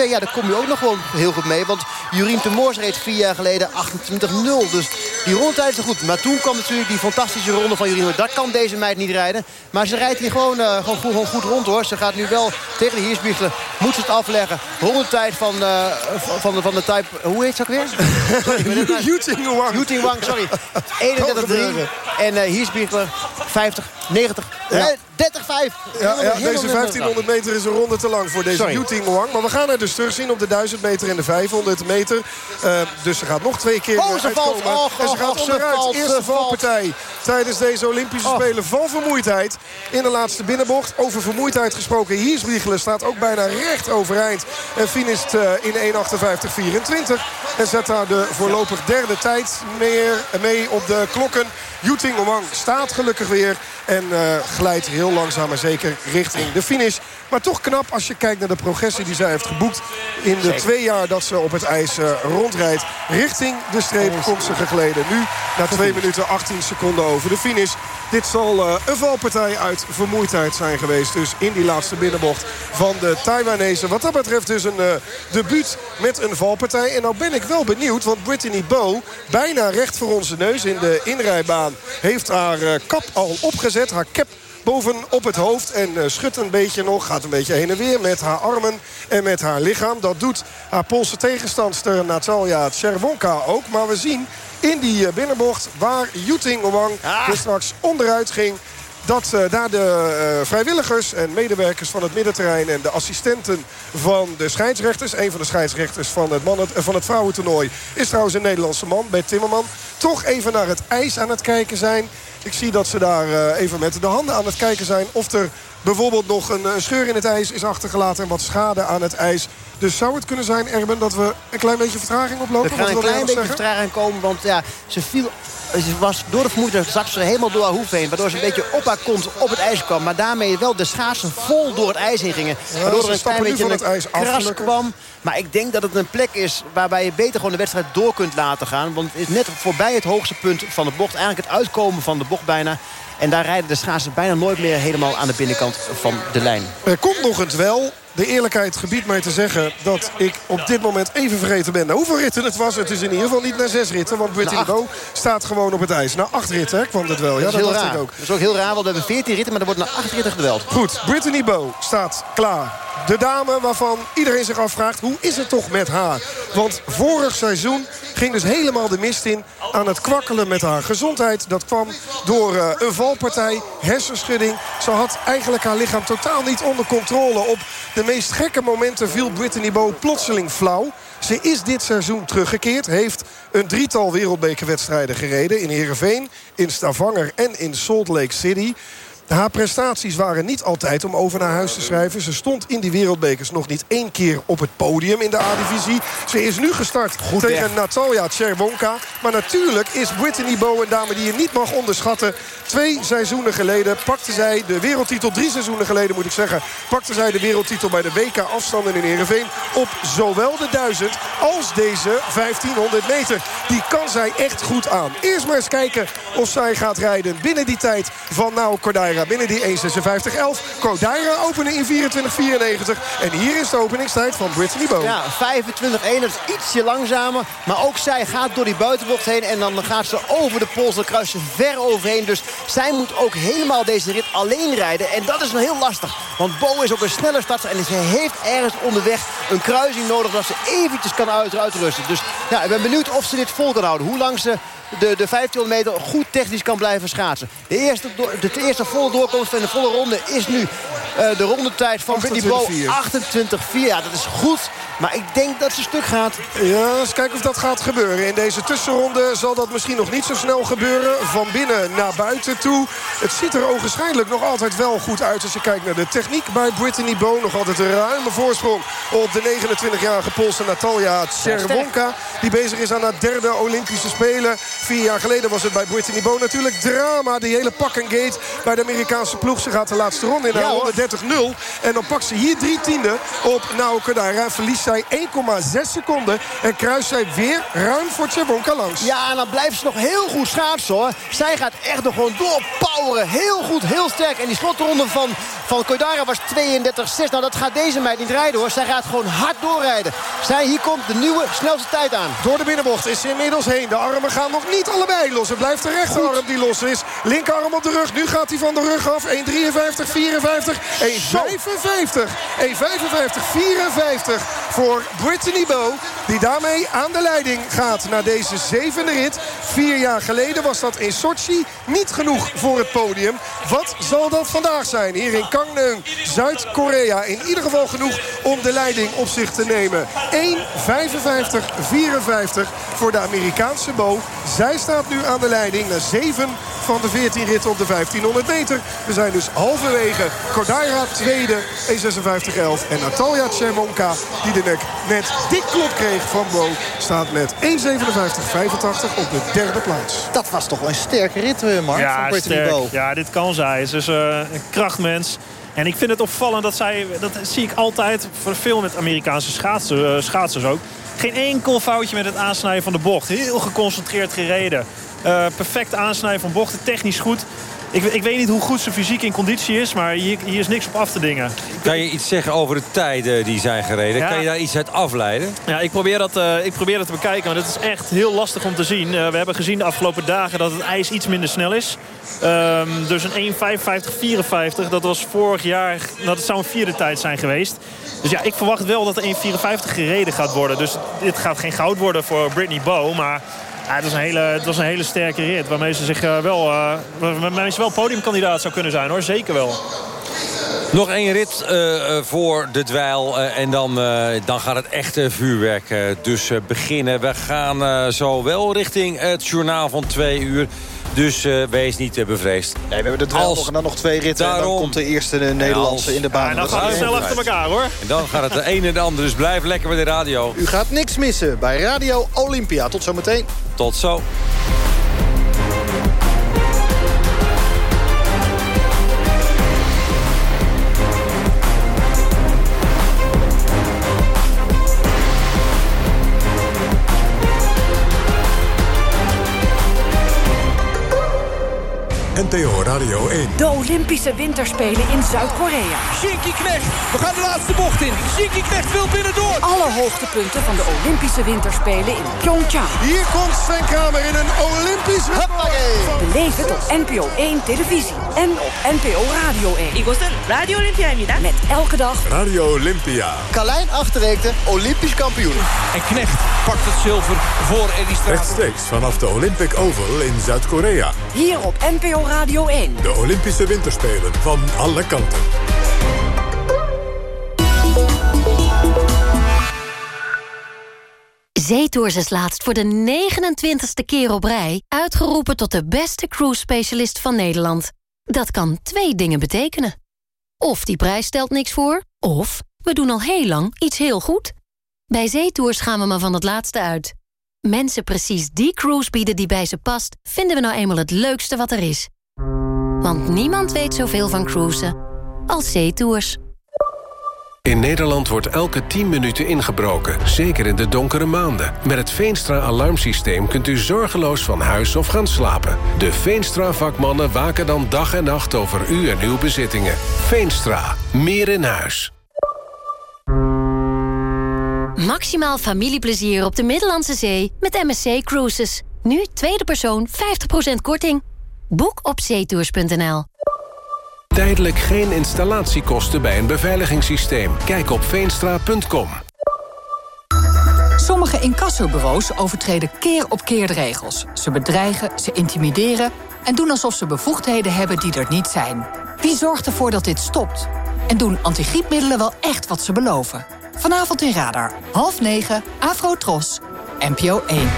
28-2. Ja, daar kom je ook nog gewoon heel goed mee. Want Jurien Temors reed vier jaar geleden 28-0. Dus Die rondetijd is goed. Maar toen kwam natuurlijk die fantastische ronde van Jorino. Dat kan deze meid niet rijden. Maar ze rijdt hier gewoon, uh, gewoon, goed, gewoon goed rond hoor. Ze gaat nu wel tegen de Hiersbiegelen. Moet ze het afleggen. Rondetijd van, uh, van, de, van de type... Hoe heet ze ook weer? Yuting Wang. Yuting Wang, sorry. 31-3. En uh, Hiersbiegelen 50, 90. Ja. 30-5. Ja, ja, deze 1500 meter is een ronde te lang voor deze Yuting Wang. Maar we gaan er dus terugzien op de 1000 meter en de 500 meter. Uh, dus ze gaat nog twee keer oh, ze valt. Oh, en ze gaat oh, onderuit. Valt, Eerste valpartij tijdens deze Olympische Spelen van vermoeidheid. In de laatste binnenbocht. Over vermoeidheid gesproken. Hierswiegelen staat ook bijna recht overeind. En finisht uh, in 1.58.24. En zet daar de voorlopig derde tijd meer, mee op de klokken. Yuting Wang staat gelukkig weer. En uh, glijdt heel langzaam maar zeker richting de finish. Maar toch knap als je kijkt naar de progressie die zij heeft geboekt. In de twee jaar dat ze op het ijs uh, rondrijdt. Richting de streep komt ze gegleden. Nu na 2 minuten 18 seconden over de finish. Dit zal uh, een valpartij uit vermoeidheid zijn geweest. Dus in die laatste binnenbocht van de Taiwanese. Wat dat betreft dus een uh, debuut met een valpartij. En nou ben ik wel benieuwd. Want Brittany Bow, bijna recht voor onze neus in de inrijbaan... heeft haar kap al opgezet. Haar cap bovenop het hoofd. En uh, schudt een beetje nog. Gaat een beetje heen en weer met haar armen en met haar lichaam. Dat doet haar Poolse tegenstandster Natalia Czerwonka ook. Maar we zien in die uh, binnenbocht waar Yuting Wang ah. straks onderuit ging dat uh, daar de uh, vrijwilligers en medewerkers van het middenterrein... en de assistenten van de scheidsrechters... een van de scheidsrechters van het, mannen, uh, van het vrouwentoernooi... is trouwens een Nederlandse man, Bert Timmerman... toch even naar het ijs aan het kijken zijn. Ik zie dat ze daar even met de handen aan het kijken zijn... of er bijvoorbeeld nog een, een scheur in het ijs is achtergelaten... en wat schade aan het ijs. Dus zou het kunnen zijn, Erben, dat we een klein beetje vertraging oplopen? Er kan een klein beetje vertraging komen, want ja, ze viel ze was door de vermoeidheid zak ze helemaal door haar hoef heen. Waardoor ze een beetje op haar kont op het ijs kwam. Maar daarmee wel de schaatsen vol door het ijs heen gingen. Waardoor er een klein beetje het ijs kras kwam. Maar ik denk dat het een plek is waarbij je beter gewoon de wedstrijd door kunt laten gaan. Want het is net voorbij het hoogste punt van de bocht. Eigenlijk het uitkomen van de bocht bijna. En daar rijden de schaatsen bijna nooit meer helemaal aan de binnenkant van de lijn. Er komt nog eens wel. De eerlijkheid gebiedt mij te zeggen dat ik op dit moment even vergeten ben... Nou, hoeveel ritten het was. Het is in ieder geval niet naar zes ritten. Want Brittany Bow staat gewoon op het ijs. Na acht ritten hè, kwam het wel. Ja, dat is dat heel raar. ook. Dat is ook heel raar, want we hebben veertien ritten... maar er wordt na acht ritten gedueld. Goed, Brittany Bow staat klaar. De dame waarvan iedereen zich afvraagt... hoe is het toch met haar? Want vorig seizoen ging dus helemaal de mist in... aan het kwakkelen met haar gezondheid. Dat kwam door uh, een valpartij, hersenschudding. Ze had eigenlijk haar lichaam totaal niet onder controle. Op de meest gekke momenten viel Brittany Bow plotseling flauw. Ze is dit seizoen teruggekeerd. Heeft een drietal wereldbekerwedstrijden gereden. In Heerenveen, in Stavanger en in Salt Lake City. Haar prestaties waren niet altijd om over naar huis te schrijven. Ze stond in die wereldbekers nog niet één keer op het podium in de A-divisie. Ze is nu gestart Goed tegen. Natalia Czerwonka. Maar natuurlijk is Brittany Bow een dame die je niet mag onderschatten. Twee seizoenen geleden pakte zij de wereldtitel. Drie seizoenen geleden moet ik zeggen. Pakte zij de wereldtitel bij de WK afstanden in Heerenveen. Op zowel de 1000 als deze 1500 meter. Die kan zij echt goed aan. Eerst maar eens kijken of zij gaat rijden binnen die tijd van Nao Binnen die 1.56.11. Kodaira openen in 24.94. En hier is de openingstijd van Brittany Bow. Ja, 25-1. Dat is ietsje langzamer. Maar ook zij gaat door die buitenbocht heen. En dan gaat ze over de pols. Dan kruist ze ver overheen. Dus zij moet ook helemaal deze rit alleen rijden. En dat is nog heel lastig. Want Bo is ook een snelle starter. En ze heeft ergens onderweg een kruising nodig... dat ze eventjes kan uit, uitrusten. Dus ja, ik ben benieuwd of ze dit vol kan houden. Hoe lang ze de, de 1500 meter goed technisch kan blijven schaatsen. De eerste, de, de eerste volle doorkomst van de volle ronde is nu uh, de rondetijd van Brittany Bow 28-4. Ja, dat is goed. Maar ik denk dat ze stuk gaat. Ja, eens kijken of dat gaat gebeuren. In deze tussenronde zal dat misschien nog niet zo snel gebeuren. Van binnen naar buiten toe. Het ziet er ogenschijnlijk nog altijd wel goed uit... als je kijkt naar de techniek bij Brittany Bow. Nog altijd een ruime voorsprong op de 29-jarige Poolse Natalia Czerwonka. Die bezig is aan haar derde Olympische Spelen. Vier jaar geleden was het bij Brittany Bow natuurlijk drama. Die hele pak en gate bij de Amerikaanse ploeg. Ze gaat de laatste ronde in naar ja, 30-0. En dan pakt ze hier drie tiende op Nao Kodara. Verliest zij 1,6 seconden. En kruist zij weer ruim voor Tjebonka langs. Ja, en dan blijft ze nog heel goed schaatsen hoor. Zij gaat echt nog gewoon doorpoweren. Heel goed, heel sterk. En die slotronde van, van Koidara was 32-6. Nou, dat gaat deze meid niet rijden hoor. Zij gaat gewoon hard doorrijden. Zij, hier komt de nieuwe snelste tijd aan. Door de binnenbocht is ze inmiddels heen. De armen gaan nog niet allebei los. Het blijft de rechterarm die los is. Linkerarm op de rug. Nu gaat hij van de rug af. 1,53, 54, 1,55. 1,55, 54 voor Brittany Bow. Die daarmee aan de leiding gaat naar deze zevende rit. Vier jaar geleden was dat in Sochi niet genoeg voor het podium. Wat zal dat vandaag zijn? Hier Gangneung, Zuid-Korea. In ieder geval genoeg om de leiding op zich te nemen. 1,55, 54 voor de Amerikaanse Bo. Zij staat nu aan de leiding na 7 van de 14 ritten op de 1500 meter. We zijn dus halverwege. Kodaira tweede, 1,56,11. En Natalia Tchermonka, die de nek net dik klop kreeg van Bo... staat met 1,57,85 op de derde plaats. Dat was toch wel een sterke rit, eh, Mark, van Ja, Brittany sterk. Bow. ja, dit kan zij. Ze is eh, een krachtmens. En ik vind het opvallend dat zij, dat zie ik altijd voor veel met Amerikaanse eh, schaatsers ook. Geen enkel foutje met het aansnijden van de bocht. Heel geconcentreerd gereden. Eh, perfect aansnijden van bochten, technisch goed. Ik, ik weet niet hoe goed ze fysiek in conditie is, maar hier, hier is niks op af te dingen. Kan je iets zeggen over de tijden die zijn gereden? Ja. Kan je daar iets uit afleiden? Ja, ik probeer, dat, eh, ik probeer dat te bekijken, maar dat is echt heel lastig om te zien. Eh, we hebben gezien de afgelopen dagen dat het ijs iets minder snel is. Ehm, dus een 1.55-54, dat was vorig jaar, dat zou een vierde tijd zijn geweest. Dus ja, ik verwacht wel dat de 1.54 gereden gaat worden. Dus dit gaat geen goud worden voor Britney Bow, maar... Ja, het, was een hele, het was een hele sterke rit. Waarmee ze zich eh, wel, eh, waarmee ze wel podiumkandidaat zou kunnen zijn hoor. Zeker wel. Nog één rit eh, voor de dweil. en dan, dan gaat het echte vuurwerk dus beginnen. We gaan zo wel richting het journaal van twee uur. Dus eh, wees niet eh, bevreesd. Nee, we hebben de nog en dan nog twee ritten. En dan komt de eerste eh, Nederlandse als- in de baan. Ja, en dan gaan we snel achter elkaar hoor. En dan gaat het de een en de ander. Dus blijf lekker bij de radio. U gaat niks missen bij Radio Olympia. Tot zometeen. Tot zo. NTO Radio 1. De Olympische Winterspelen in Zuid-Korea. Shinky Knecht, we gaan de laatste bocht in. Shinky Knecht wil binnendoor. Alle hoogtepunten van de Olympische Winterspelen in Pyeongchang. Hier komt Sven Kramer in een Olympisch record. Beleef het op NPO 1 televisie en op NPO Radio 1. 이곳은 라디오 올림피아입니다. Met elke dag Radio Olympia. Carlijn Achterreekte, Olympisch kampioen. En Knecht pakt het zilver voor Eddie Straat. Rechtstreeks vanaf de Olympic Oval in Zuid-Korea. hier op NPO Radio 1. De Olympische Winterspelen van alle kanten. Zeetours is laatst voor de 29ste keer op rij... uitgeroepen tot de beste cruise specialist van Nederland. Dat kan twee dingen betekenen. Of die prijs stelt niks voor, of we doen al heel lang iets heel goed. Bij Zeetours gaan we maar van het laatste uit. Mensen precies die cruise bieden die bij ze past... vinden we nou eenmaal het leukste wat er is. Want niemand weet zoveel van cruisen als Zeetours. In Nederland wordt elke 10 minuten ingebroken, zeker in de donkere maanden. Met het Veenstra-alarmsysteem kunt u zorgeloos van huis of gaan slapen. De Veenstra-vakmannen waken dan dag en nacht over u en uw bezittingen. Veenstra, meer in huis. Maximaal familieplezier op de Middellandse Zee met MSC Cruises. Nu tweede persoon 50% korting. Boek op zeetours.nl. Tijdelijk geen installatiekosten bij een beveiligingssysteem. Kijk op veenstra.com. Sommige incassobureaus overtreden keer op keer de regels. Ze bedreigen, ze intimideren en doen alsof ze bevoegdheden hebben die er niet zijn. Wie zorgt ervoor dat dit stopt? En doen antigriepmiddelen wel echt wat ze beloven? Vanavond in Radar, half negen, Afro-Tros, NPO 1.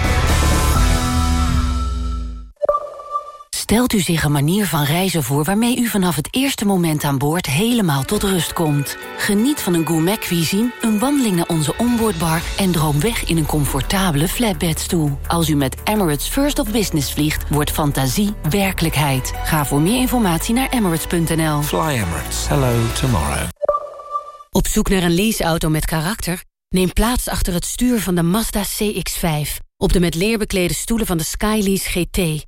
Stelt u zich een manier van reizen voor waarmee u vanaf het eerste moment aan boord helemaal tot rust komt. Geniet van een gourmet cuisine, een wandeling naar onze onboardbar en droom weg in een comfortabele flatbedstoel. Als u met Emirates First of Business vliegt, wordt fantasie werkelijkheid. Ga voor meer informatie naar emirates.nl. Fly Emirates. Hello tomorrow. Op zoek naar een leaseauto met karakter? Neem plaats achter het stuur van de Mazda CX-5. Op de met leer beklede stoelen van de Skylease GT.